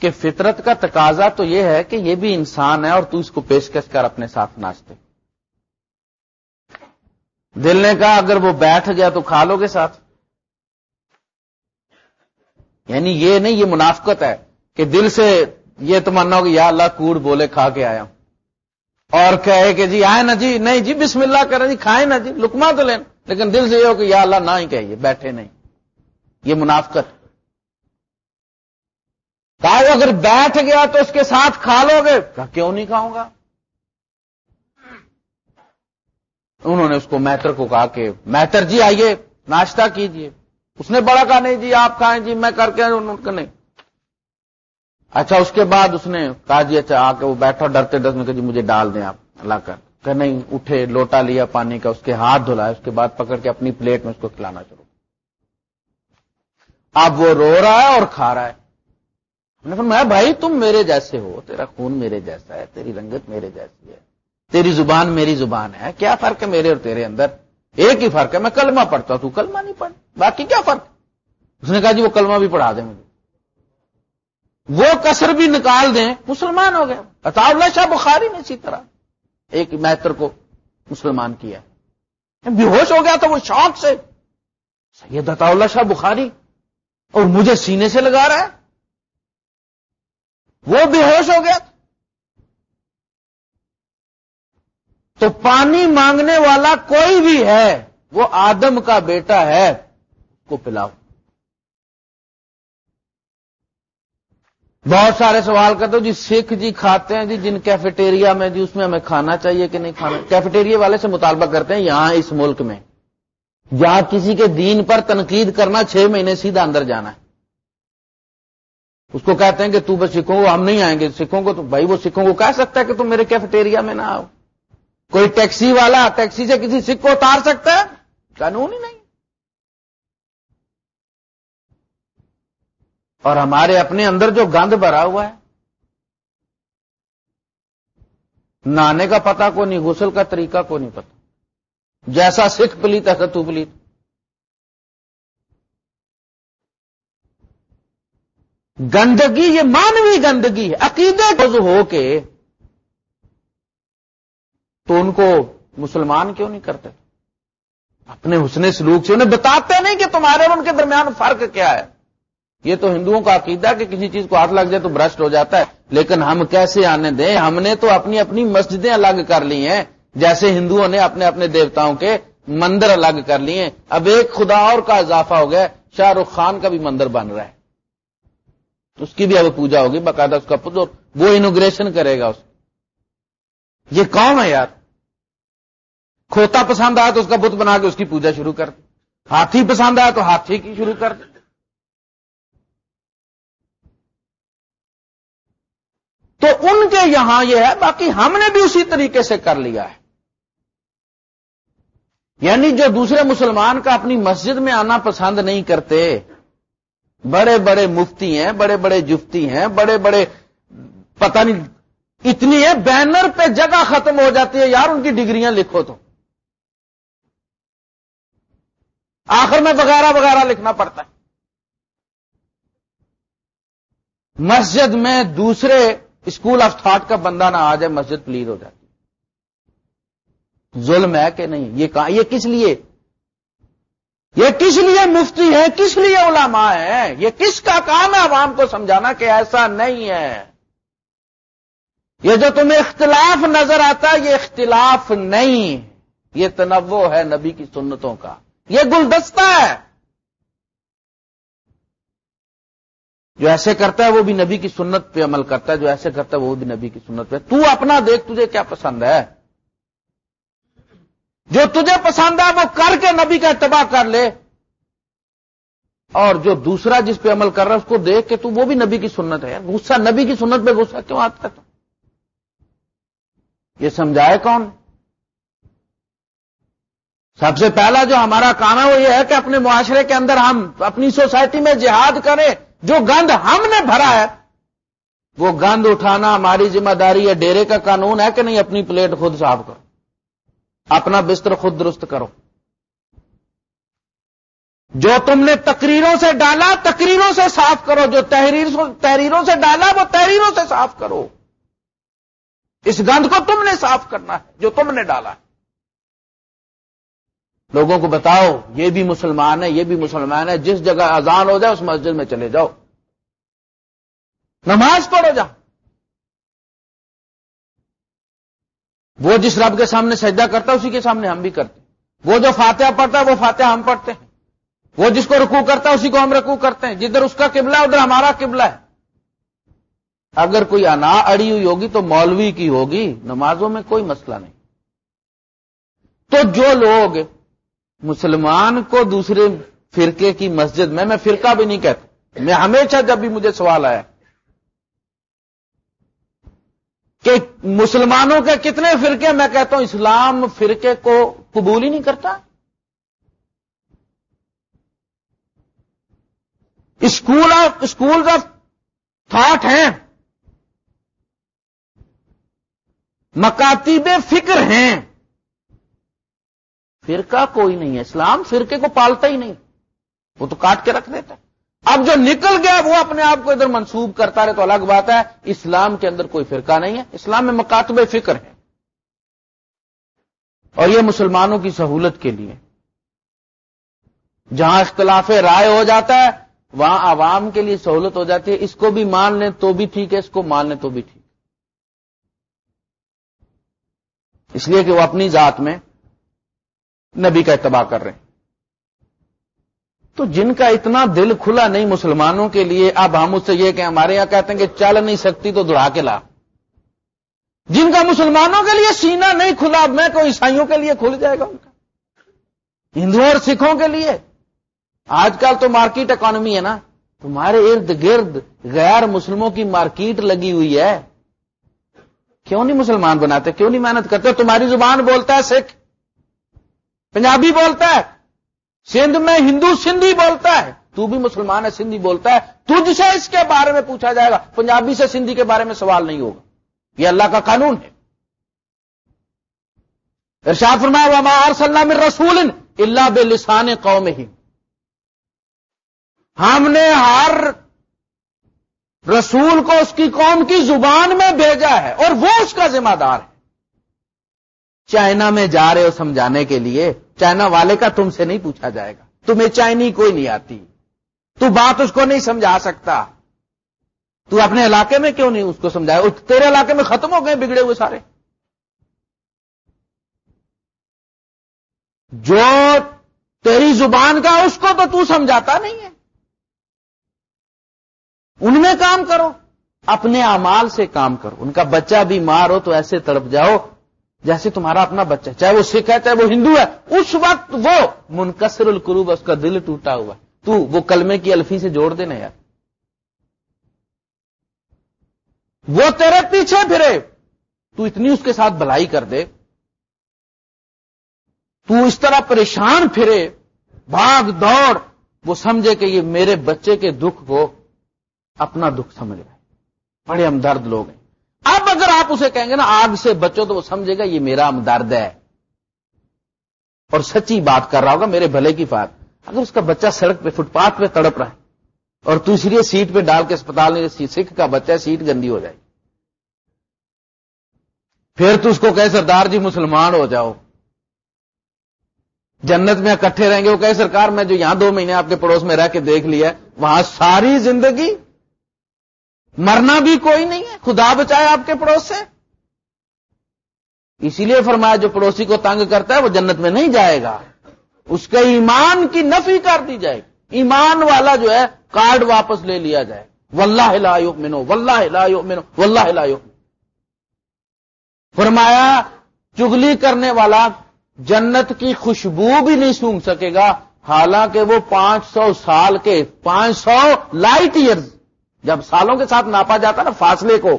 کہ فطرت کا تقاضا تو یہ ہے کہ یہ بھی انسان ہے اور تو اس کو پیشکش کر اپنے ساتھ ناچتے دل نے کہا، اگر وہ بیٹھ گیا تو کھا لو گے ساتھ۔ یعنی یہ نہیں، یہ منافقت ہے کہ دل سے یہ تمنا ہو کہ یا اللہ کوڑ بولے کھا کے آیا۔ اور کہے کہ جی آئے نا جی نہیں جی بسم اللہ کرے جی کھائے نا جی لکما تو لین لیکن دل سے یہ ہو کہ یا اللہ نہ ہی کہیے، بیٹھے نہیں۔ یہ منافقت۔ کہا اگر بیٹھ گیا تو اس کے ساتھ کھا لو گے۔ کیوں نہیں کھاؤں گا؟ انہوں نے اس کو میتر کو کہا کہ میتر جی آئیے، ناشتہ کیجیے اس نے بڑا کہا، نہیں جی آپ کھائیں جی میں کر کے نہیں۔ اچھا اس کے بعد اس نے کہا جی اچھا آ کے وہ بیٹھا ڈرتے ڈرتے کہ جی مجھے ڈال دیں آپ، اللہ کر۔ کہ نہیں، اٹھے، لوٹا لیا پانی کا، اس کے ہاتھ دھلایا، اس کے بعد پکڑ کے اپنی پلیٹ میں اس کو کھلانا شروع۔ اب وہ رو رہا ہے اور کھا رہا ہے۔ میں بھائی تم میرے جیسے ہو، تیرا خون میرے جیسا ہے، تیری رنگت میرے جیسی ہے، تیری زبان میری زبان ہے، کیا فرق ہے میرے اور تیرے اندر؟ ایک ہی فرق ہے، میں کلمہ پڑھتا ہوں، تو کلمہ نہیں پڑھ، باقی کیا فرق؟ اس نے کہا جی وہ کلمہ بھی پڑھا دیں مجھے۔ وہ کسر بھی نکال دیں، مسلمان ہو گیا اطاع اللہ شاہ بخاری نے اسی طرح ایک میتر کو مسلمان کیا۔ بے ہوش ہو گیا تھا وہ شوق سے۔ سید عطا اللہ شاہ بخاری اور مجھے سینے سے لگا رہا ہے؟ وہ بے ہوش ہو گیا۔ تو پانی مانگنے والا کوئی بھی ہے، وہ آدم کا بیٹا ہے، کو پلاؤ۔ بہت سارے سوال کرتے ہو جی سکھ جی کھاتے ہیں جی جن کیفیٹیریا میں جی اس میں ہمیں کھانا چاہیے کہ نہیں کھانا؟ کیفیٹیریا والے سے مطالبہ کرتے ہیں، یہاں اس ملک میں۔ جہاں کسی کے دین پر تنقید کرنا چھ مہینے سیدھا اندر جانا ہے۔ اس کو کہتے ہیں کہ تو بس سکھوں کو ہم نہیں آئیں گے، سکھوں کو تو بھائی وہ سکھوں کو کہہ سکتا ہے کہ تم میرے کیفیٹیریا میں نہ آؤ۔ کوئی ٹیکسی والا ٹیکسی سے کسی سکھ کو اتار سکتا ہے؟ قانون ہی نہیں۔ اور ہمارے اپنے اندر جو گند بھرا ہوا ہے نہانے کا پتا کو نہیں، غسل کا طریقہ کو نہیں پتا جیسا سکھ پلیت ایسا تو پلیت۔ گندگی یہ مانوی گندگی ہے۔ عقیدے ہو کے تو ان کو مسلمان کیوں نہیں کرتے؟ اپنے حسن سلوک سے انہیں بتاتے نہیں کہ تمہارے اور ان کے درمیان فرق کیا ہے۔ یہ تو ہندوؤں کا عقیدہ کہ کسی چیز کو ہاتھ لگ جائے تو برسٹ ہو جاتا ہے۔ لیکن ہم کیسے آنے دیں؟ ہم نے تو اپنی اپنی مسجدیں الگ کر لی ہیں۔ جیسے ہندوؤں نے اپنے اپنے دیوتاؤں کے مندر الگ کر لیے، اب ایک خدا اور کا اضافہ ہو گیا، شاہ رخ خان کا بھی مندر بن رہا ہے۔ اس کی بھی اب پوجا ہوگی، باقاعدہ اس کا وہ انوگریشن کرے گا اس۔ یہ کون ہے یار؟ کھوتا پسند آیا تو اس کا بت بنا کے اس کی پوجا شروع کر۔ دے ہاتھی پسند آیا تو ہاتھی کی شروع کر۔ دے تو ان کے یہاں یہ ہے، باقی ہم نے بھی اسی طریقے سے کر لیا ہے۔ یعنی جو دوسرے مسلمان کا اپنی مسجد میں آنا پسند نہیں کرتے، بڑے بڑے مفتی ہیں، بڑے بڑے جفتی ہیں، بڑے بڑے پتہ نہیں، اتنی ہے بینر پہ جگہ ختم ہو جاتی ہے، یار ان کی ڈگریاں لکھو تو۔ آخر میں وغیرہ وغیرہ لکھنا پڑتا ہے۔ مسجد میں دوسرے اسکول آف تھاٹ کا بندہ نہ آ جائے، مسجد پلیز ہو جائے۔ ظلم ہے کہ نہیں؟ یہ کہاں یہ کس لیے؟ یہ کس لیے مفتی ہے؟ کس لیے علماء ہے یہ کس کا کام ہے عوام کو سمجھانا کہ ایسا نہیں ہے؟ یہ جو تمہیں اختلاف نظر آتا ہے، یہ اختلاف نہیں۔ یہ تنوع ہے نبی کی سنتوں کا۔ یہ گلدستہ ہے۔ جو ایسے کرتا ہے، وہ بھی نبی کی سنت پہ عمل کرتا ہے۔ جو ایسے کرتا ہے، وہ بھی نبی کی سنت پہ۔ تو اپنا دیکھ، تجھے کیا پسند ہے؟ جو تجھے پسند ہے وہ کر کے نبی کا اتباع کر لے۔ اور جو دوسرا جس پہ عمل کر رہا ہے اس کو دیکھ کے تو وہ بھی نبی کی سنت ہے۔ غصہ نبی کی سنت پہ غصہ کیوں آتا ہے؟ یہ سمجھائے کون؟ سب سے پہلا جو ہمارا کام ہے وہ یہ ہے کہ اپنے معاشرے کے اندر ہم اپنی سوسائٹی میں جہاد کریں۔ جو گند ہم نے بھرا ہے، وہ گند اٹھانا ہماری ذمہ داری ہے۔ ڈیرے کا قانون ہے کہ نہیں، اپنی پلیٹ خود صاف کرو۔ اپنا بستر خود درست کرو۔ جو تم نے تقریروں سے ڈالا، تقریروں سے صاف کرو۔ جو تحریر تحریروں سے ڈالا، وہ تحریروں سے صاف کرو۔ اس گند کو تم نے صاف کرنا ہے، جو تم نے ڈالا ہے۔ لوگوں کو بتاؤ، یہ بھی مسلمان ہے، یہ بھی مسلمان ہے۔ جس جگہ اذان ہو جائے، اس مسجد میں چلے جاؤ۔ نماز پڑھو جا وہ جس رب کے سامنے سجدہ کرتا ہے، اسی کے سامنے ہم بھی کرتے وہ جو فاتحہ پڑھتا ہے، وہ فاتحہ ہم پڑھتے ہیں۔ وہ جس کو رکوع کرتا ہے، اسی کو ہم رکوع کرتے ہیں۔ جدھر اس کا قبلہ ہے، ادھر ہمارا قبلہ ہے۔ اگر کوئی انا اڑی ہوئی ہوگی تو مولوی کی ہوگی، نمازوں میں کوئی مسئلہ نہیں۔ تو جو لوگ مسلمان کو دوسرے فرقے کی مسجد میں میں فرقہ بھی نہیں کہتا۔ میں ہمیشہ جب بھی مجھے سوال آیا کہ مسلمانوں کے کتنے فرقے میں کہتا ہوں، اسلام فرقے کو قبول ہی نہیں کرتا۔ School of school of thought ہیں۔ مکاتیب فکر ہیں۔ فرقہ کوئی نہیں ہے، اسلام فرقے کو پالتا ہی نہیں۔ وہ تو کاٹ کے رکھ دیتا اب جو نکل گیا وہ اپنے آپ کو ادھر منسوب کرتا رہے تو الگ بات ہے، اسلام کے اندر کوئی فرقہ نہیں ہے۔ اسلام میں مکاتب فکر ہے۔ اور یہ مسلمانوں کی سہولت کے لیے۔ جہاں اختلاف رائے ہو جاتا ہے، وہاں عوام کے لیے سہولت ہو جاتی ہے۔ اس کو بھی مان لیں تو بھی ٹھیک ہے، اس کو مان لیں تو بھی ٹھیک۔ اس لیے کہ وہ اپنی ذات میں نبی کا اتباع کر رہے ہیں۔ تو جن کا اتنا دل کھلا نہیں مسلمانوں کے لیے، اب ہم اس سے یہ کہ ہمارے یہاں کہتے ہیں کہ چل نہیں سکتی تو دڑا کے لا۔ جن کا مسلمانوں کے لیے سینہ نہیں کھلا میں کو عیسائیوں کے لیے کھل جائے گا ان کا۔ ہندوؤں اور سکھوں کے لیے۔ آج کل تو مارکیٹ اکانومی ہے نا۔ تمہارے ارد گرد غیر مسلموں کی مارکیٹ لگی ہوئی ہے۔ کیوں نہیں مسلمان بناتے؟ کیوں نہیں محنت کرتے؟ تمہاری زبان بولتا ہے سکھ۔ پنجابی بولتا ہے۔ سندھ میں ہندو سندھی بولتا ہے، تو بھی مسلمان ہے، سندھی بولتا ہے، تجھ سے اس کے بارے میں پوچھا جائے گا۔ پنجابی سے سندھی کے بارے میں سوال نہیں ہوگا۔ یہ اللہ کا قانون ہے۔ ارشاد فرمایا میں رسول اللہ بے لسان قوم ہی ہم نے ہر رسول کو اس کی قوم کی زبان میں بھیجا ہے اور وہ اس کا ذمہ دار ہے۔ چائنا میں جا رہے ہو سمجھانے کے لیے چائنا والے کا تم سے نہیں پوچھا جائے گا۔ تمہیں چائنی کوئی نہیں آتی۔ تو بات اس کو نہیں سمجھا سکتا۔ تو اپنے علاقے میں کیوں نہیں اس کو سمجھایا؟ تیرے علاقے میں ختم ہو گئے بگڑے ہوئے سارے۔ جو تیری زبان کا اس کو تو تو سمجھاتا نہیں ہے۔ ان میں کام کرو۔ اپنے امال سے کام کرو۔ ان کا بچہ بیمار ہو تو ایسے تڑپ جاؤ۔ جیسے تمہارا اپنا بچہ چاہے وہ سکھ ہے، چاہے وہ ہندو ہے، اس وقت وہ منکسر القروب اس کا دل ٹوٹا ہوا تو وہ کلمے کی الفی سے جوڑ دینا یار۔ وہ تیرے پیچھے پھرے۔ تو اتنی اس کے ساتھ بلائی کر دے۔ تو اس طرح پریشان پھرے۔ بھاگ دوڑ۔ وہ سمجھے کہ یہ میرے بچے کے دکھ کو اپنا دکھ سمجھ رہے بڑے ہمدرد لوگ ہیں۔ اب اگر آپ اسے کہیں گے نا آگ سے بچو تو وہ سمجھے گا یہ میرا ہمدرد ہے اور سچی بات کر رہا ہوگا میرے بھلے کی بات اگر اس کا بچہ سڑک پہ، فٹ پاتھ پہ تڑپ رہا ہے اور دوسری سیٹ پہ ڈال کے اسپتال میں سکھ کا بچہ سیٹ گندی ہو جائے۔ پھر تو اس کو کہے، سردار جی مسلمان ہو جاؤ۔ جنت میں اکٹھے رہیں گے۔ وہ کہے، سرکار، میں جو یہاں دو مہینے آپ کے پڑوس میں رہ کے دیکھ لیا وہاں ساری زندگی مرنا بھی کوئی نہیں ہے، خدا بچائے آپ کے پڑوس سے۔ اسی لیے فرمایا جو پڑوسی کو تنگ کرتا ہے، وہ جنت میں نہیں جائے گا۔ اس کے ایمان کی نفی کر دی جائے گی۔ ایمان والا جو ہے، کارڈ واپس لے لیا جائے۔ ولہ لا یؤمنو، واللہ لا یؤمنو، واللہ لا یؤمنو۔ فرمایا چگلی کرنے والا جنت کی خوشبو بھی نہیں سونگ سکے گا، حالانکہ وہ پانچ سو سال کے، پانچ سو لائٹ ایئرز جب سالوں کے ساتھ ناپا جاتا نا فاصلے کو،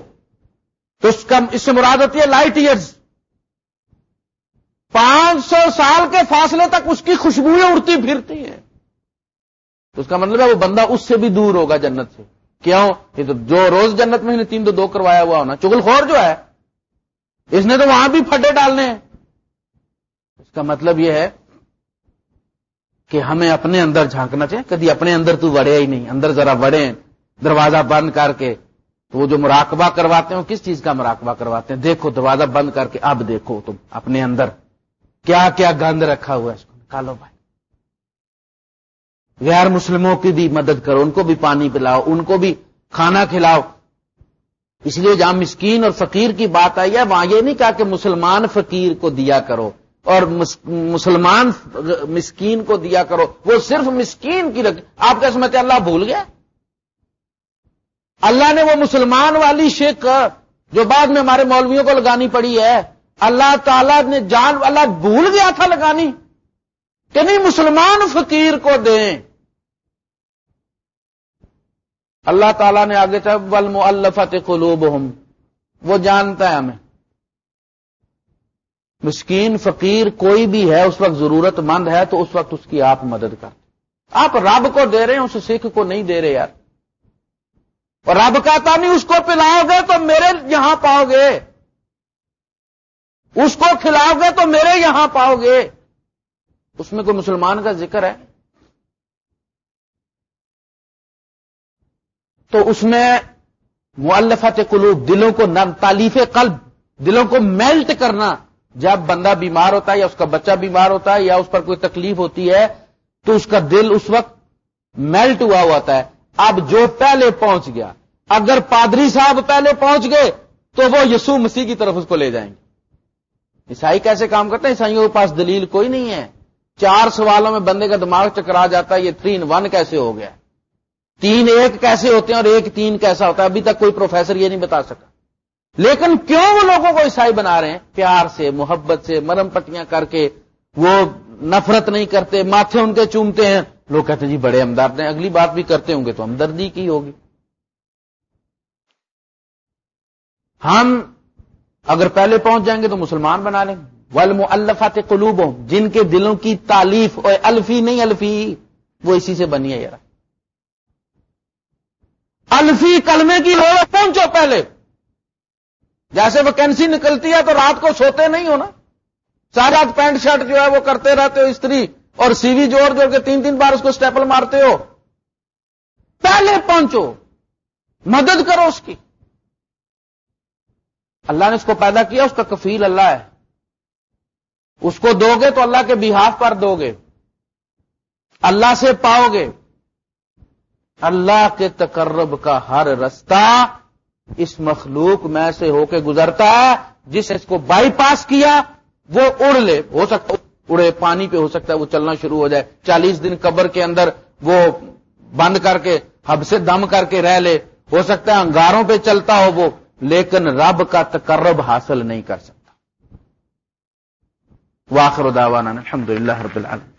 تو اس کا اس سے مراد ہوتی ہے لائٹ ایئرز پانچ سو سال کے فاصلے تک اس کی خوشبوئیں اڑتی پھرتی ہیں۔ تو اس کا مطلب ہے وہ بندہ اس سے بھی دور ہوگا جنت سے۔ کیوں؟ یہ تو جو روز جنت میں تین تو دو کروایا ہوا ہونا چگل خور جو ہے، اس نے تو وہاں بھی پھٹے ڈالنے ہیں۔ اس کا مطلب یہ ہے کہ ہمیں اپنے اندر جھانکنا چاہیے کدی اپنے اندر تو وڑے ہی نہیں، اندر ذرا وڑے دروازہ بند کر کے تو وہ جو مراقبہ کرواتے ہیں وہ کس چیز کا مراقبہ کرواتے ہیں؟ دیکھو، دروازہ بند کر کے اب دیکھو تم اپنے اندر کیا کیا گند رکھا ہوا ہے اس کو۔ نکالو بھائی۔ غیر مسلموں کی بھی مدد کرو، ان کو بھی پانی پلاؤ، ان کو بھی کھانا کھلاؤ۔ اس لیے جہاں مسکین اور فقیر کی بات آئی ہے، وہاں یہ نہیں کہا کہ مسلمان فقیر کو دیا کرو اور مسلمان مسکین کو دیا کرو۔ وہ صرف مسکین کی رکھ، آپ کیا سمجھتے اللہ بھول گیا؟ اللہ نے وہ مسلمان والی شک جو بعد میں ہمارے مولویوں کو لگانی پڑی ہے، اللہ تعالی نے جان، اللہ بھول گیا تھا لگانی کہ نہیں، مسلمان فقیر کو دیں۔ اللہ تعالیٰ نے آگے چاہے ولم الفت قلوب وہ جانتا ہے ہمیں۔ مسکین فقیر کوئی بھی ہے، اس وقت ضرورت مند ہے تو اس وقت اس کی آپ مدد کر آپ رب کو دے رہے ہیں اس سکھ کو نہیں دے رہے یار۔ اور رب کہتا نہیں اس کو پلاؤ گے تو میرے یہاں پاؤ گے۔ اس کو کھلاؤ گے تو میرے یہاں پاؤ گے۔ اس میں کوئی مسلمان کا ذکر ہے؟ تو اس میں مولفت قلوب، دلوں کو نرم، تالیف قلب، دلوں کو میلٹ کرنا۔ جب بندہ بیمار ہوتا ہے یا اس کا بچہ بیمار ہوتا ہے یا اس پر کوئی تکلیف ہوتی ہے، تو اس کا دل اس وقت میلٹ ہوا ہوتا ہے۔ اب جو پہلے پہنچ گیا، اگر پادری صاحب پہلے پہنچ گئے، تو وہ یسوع مسیح کی طرف اس کو لے جائیں گے۔ عیسائی کیسے کام کرتے ہیں؟ عیسائیوں کے پاس دلیل کوئی نہیں ہے۔ چار سوالوں میں بندے کا دماغ چکرا جاتا ہے، یہ تھری ان ون کیسے ہو گیا؟ تین ایک کیسے ہوتے ہیں اور ایک تین کیسا ہوتا ہے؟ ابھی تک کوئی پروفیسر یہ نہیں بتا سکا۔ لیکن کیوں وہ لوگوں کو عیسائی بنا رہے ہیں؟ پیار سے، محبت سے، مرم پٹیاں کر کے وہ نفرت نہیں کرتے، ماتھے ان کے چومتے ہیں۔ لوگ کہتے ہیں جی بڑے ہمدرد ہیں، اگلی بات بھی کرتے ہوں گے تو ہمدردی کی ہوگی۔ ہم اگر پہلے پہنچ جائیں گے تو مسلمان بنا لیں گے۔ ولم الفات قلوبوں جن کے دلوں کی تعلیف اور الفی نہیں الفی، وہ اسی سے بنی ہے یار۔ الفی کلمے کی ہو پہنچو پہلے۔ جیسے ویکینسی نکلتی ہے تو رات کو سوتے نہیں ہو نا۔ ساری رات پینٹ شرٹ جو ہے وہ کرتے رہتے ہو، استری۔ اور سی وی جوڑ جوڑ کے تین تین بار اس کو اسٹیپل مارتے ہو، پہلے پہنچو، مدد کرو اس کی۔ اللہ نے اس کو پیدا کیا، اس کا کفیل اللہ ہے۔ اس کو دو گے تو اللہ کے بہاف پر دو گے۔ اللہ سے پاؤ گے۔ اللہ کے تقرب کا ہر رستہ اس مخلوق میں سے ہو کے گزرتا ہے، جس اس کو بائی پاس کیا، وہ اڑ لے، ہو سکتا اڑے پانی پہ ہو سکتا ہے وہ چلنا شروع ہو جائے۔ چالیس دن قبر کے اندر وہ بند کر کے ہب سے دم کر کے رہ لے۔ ہو سکتا ہے انگاروں پہ چلتا ہو وہ، لیکن رب کا تقرب حاصل نہیں کر سکتا۔ واخر داوانا الحمد للہ رب العالمین۔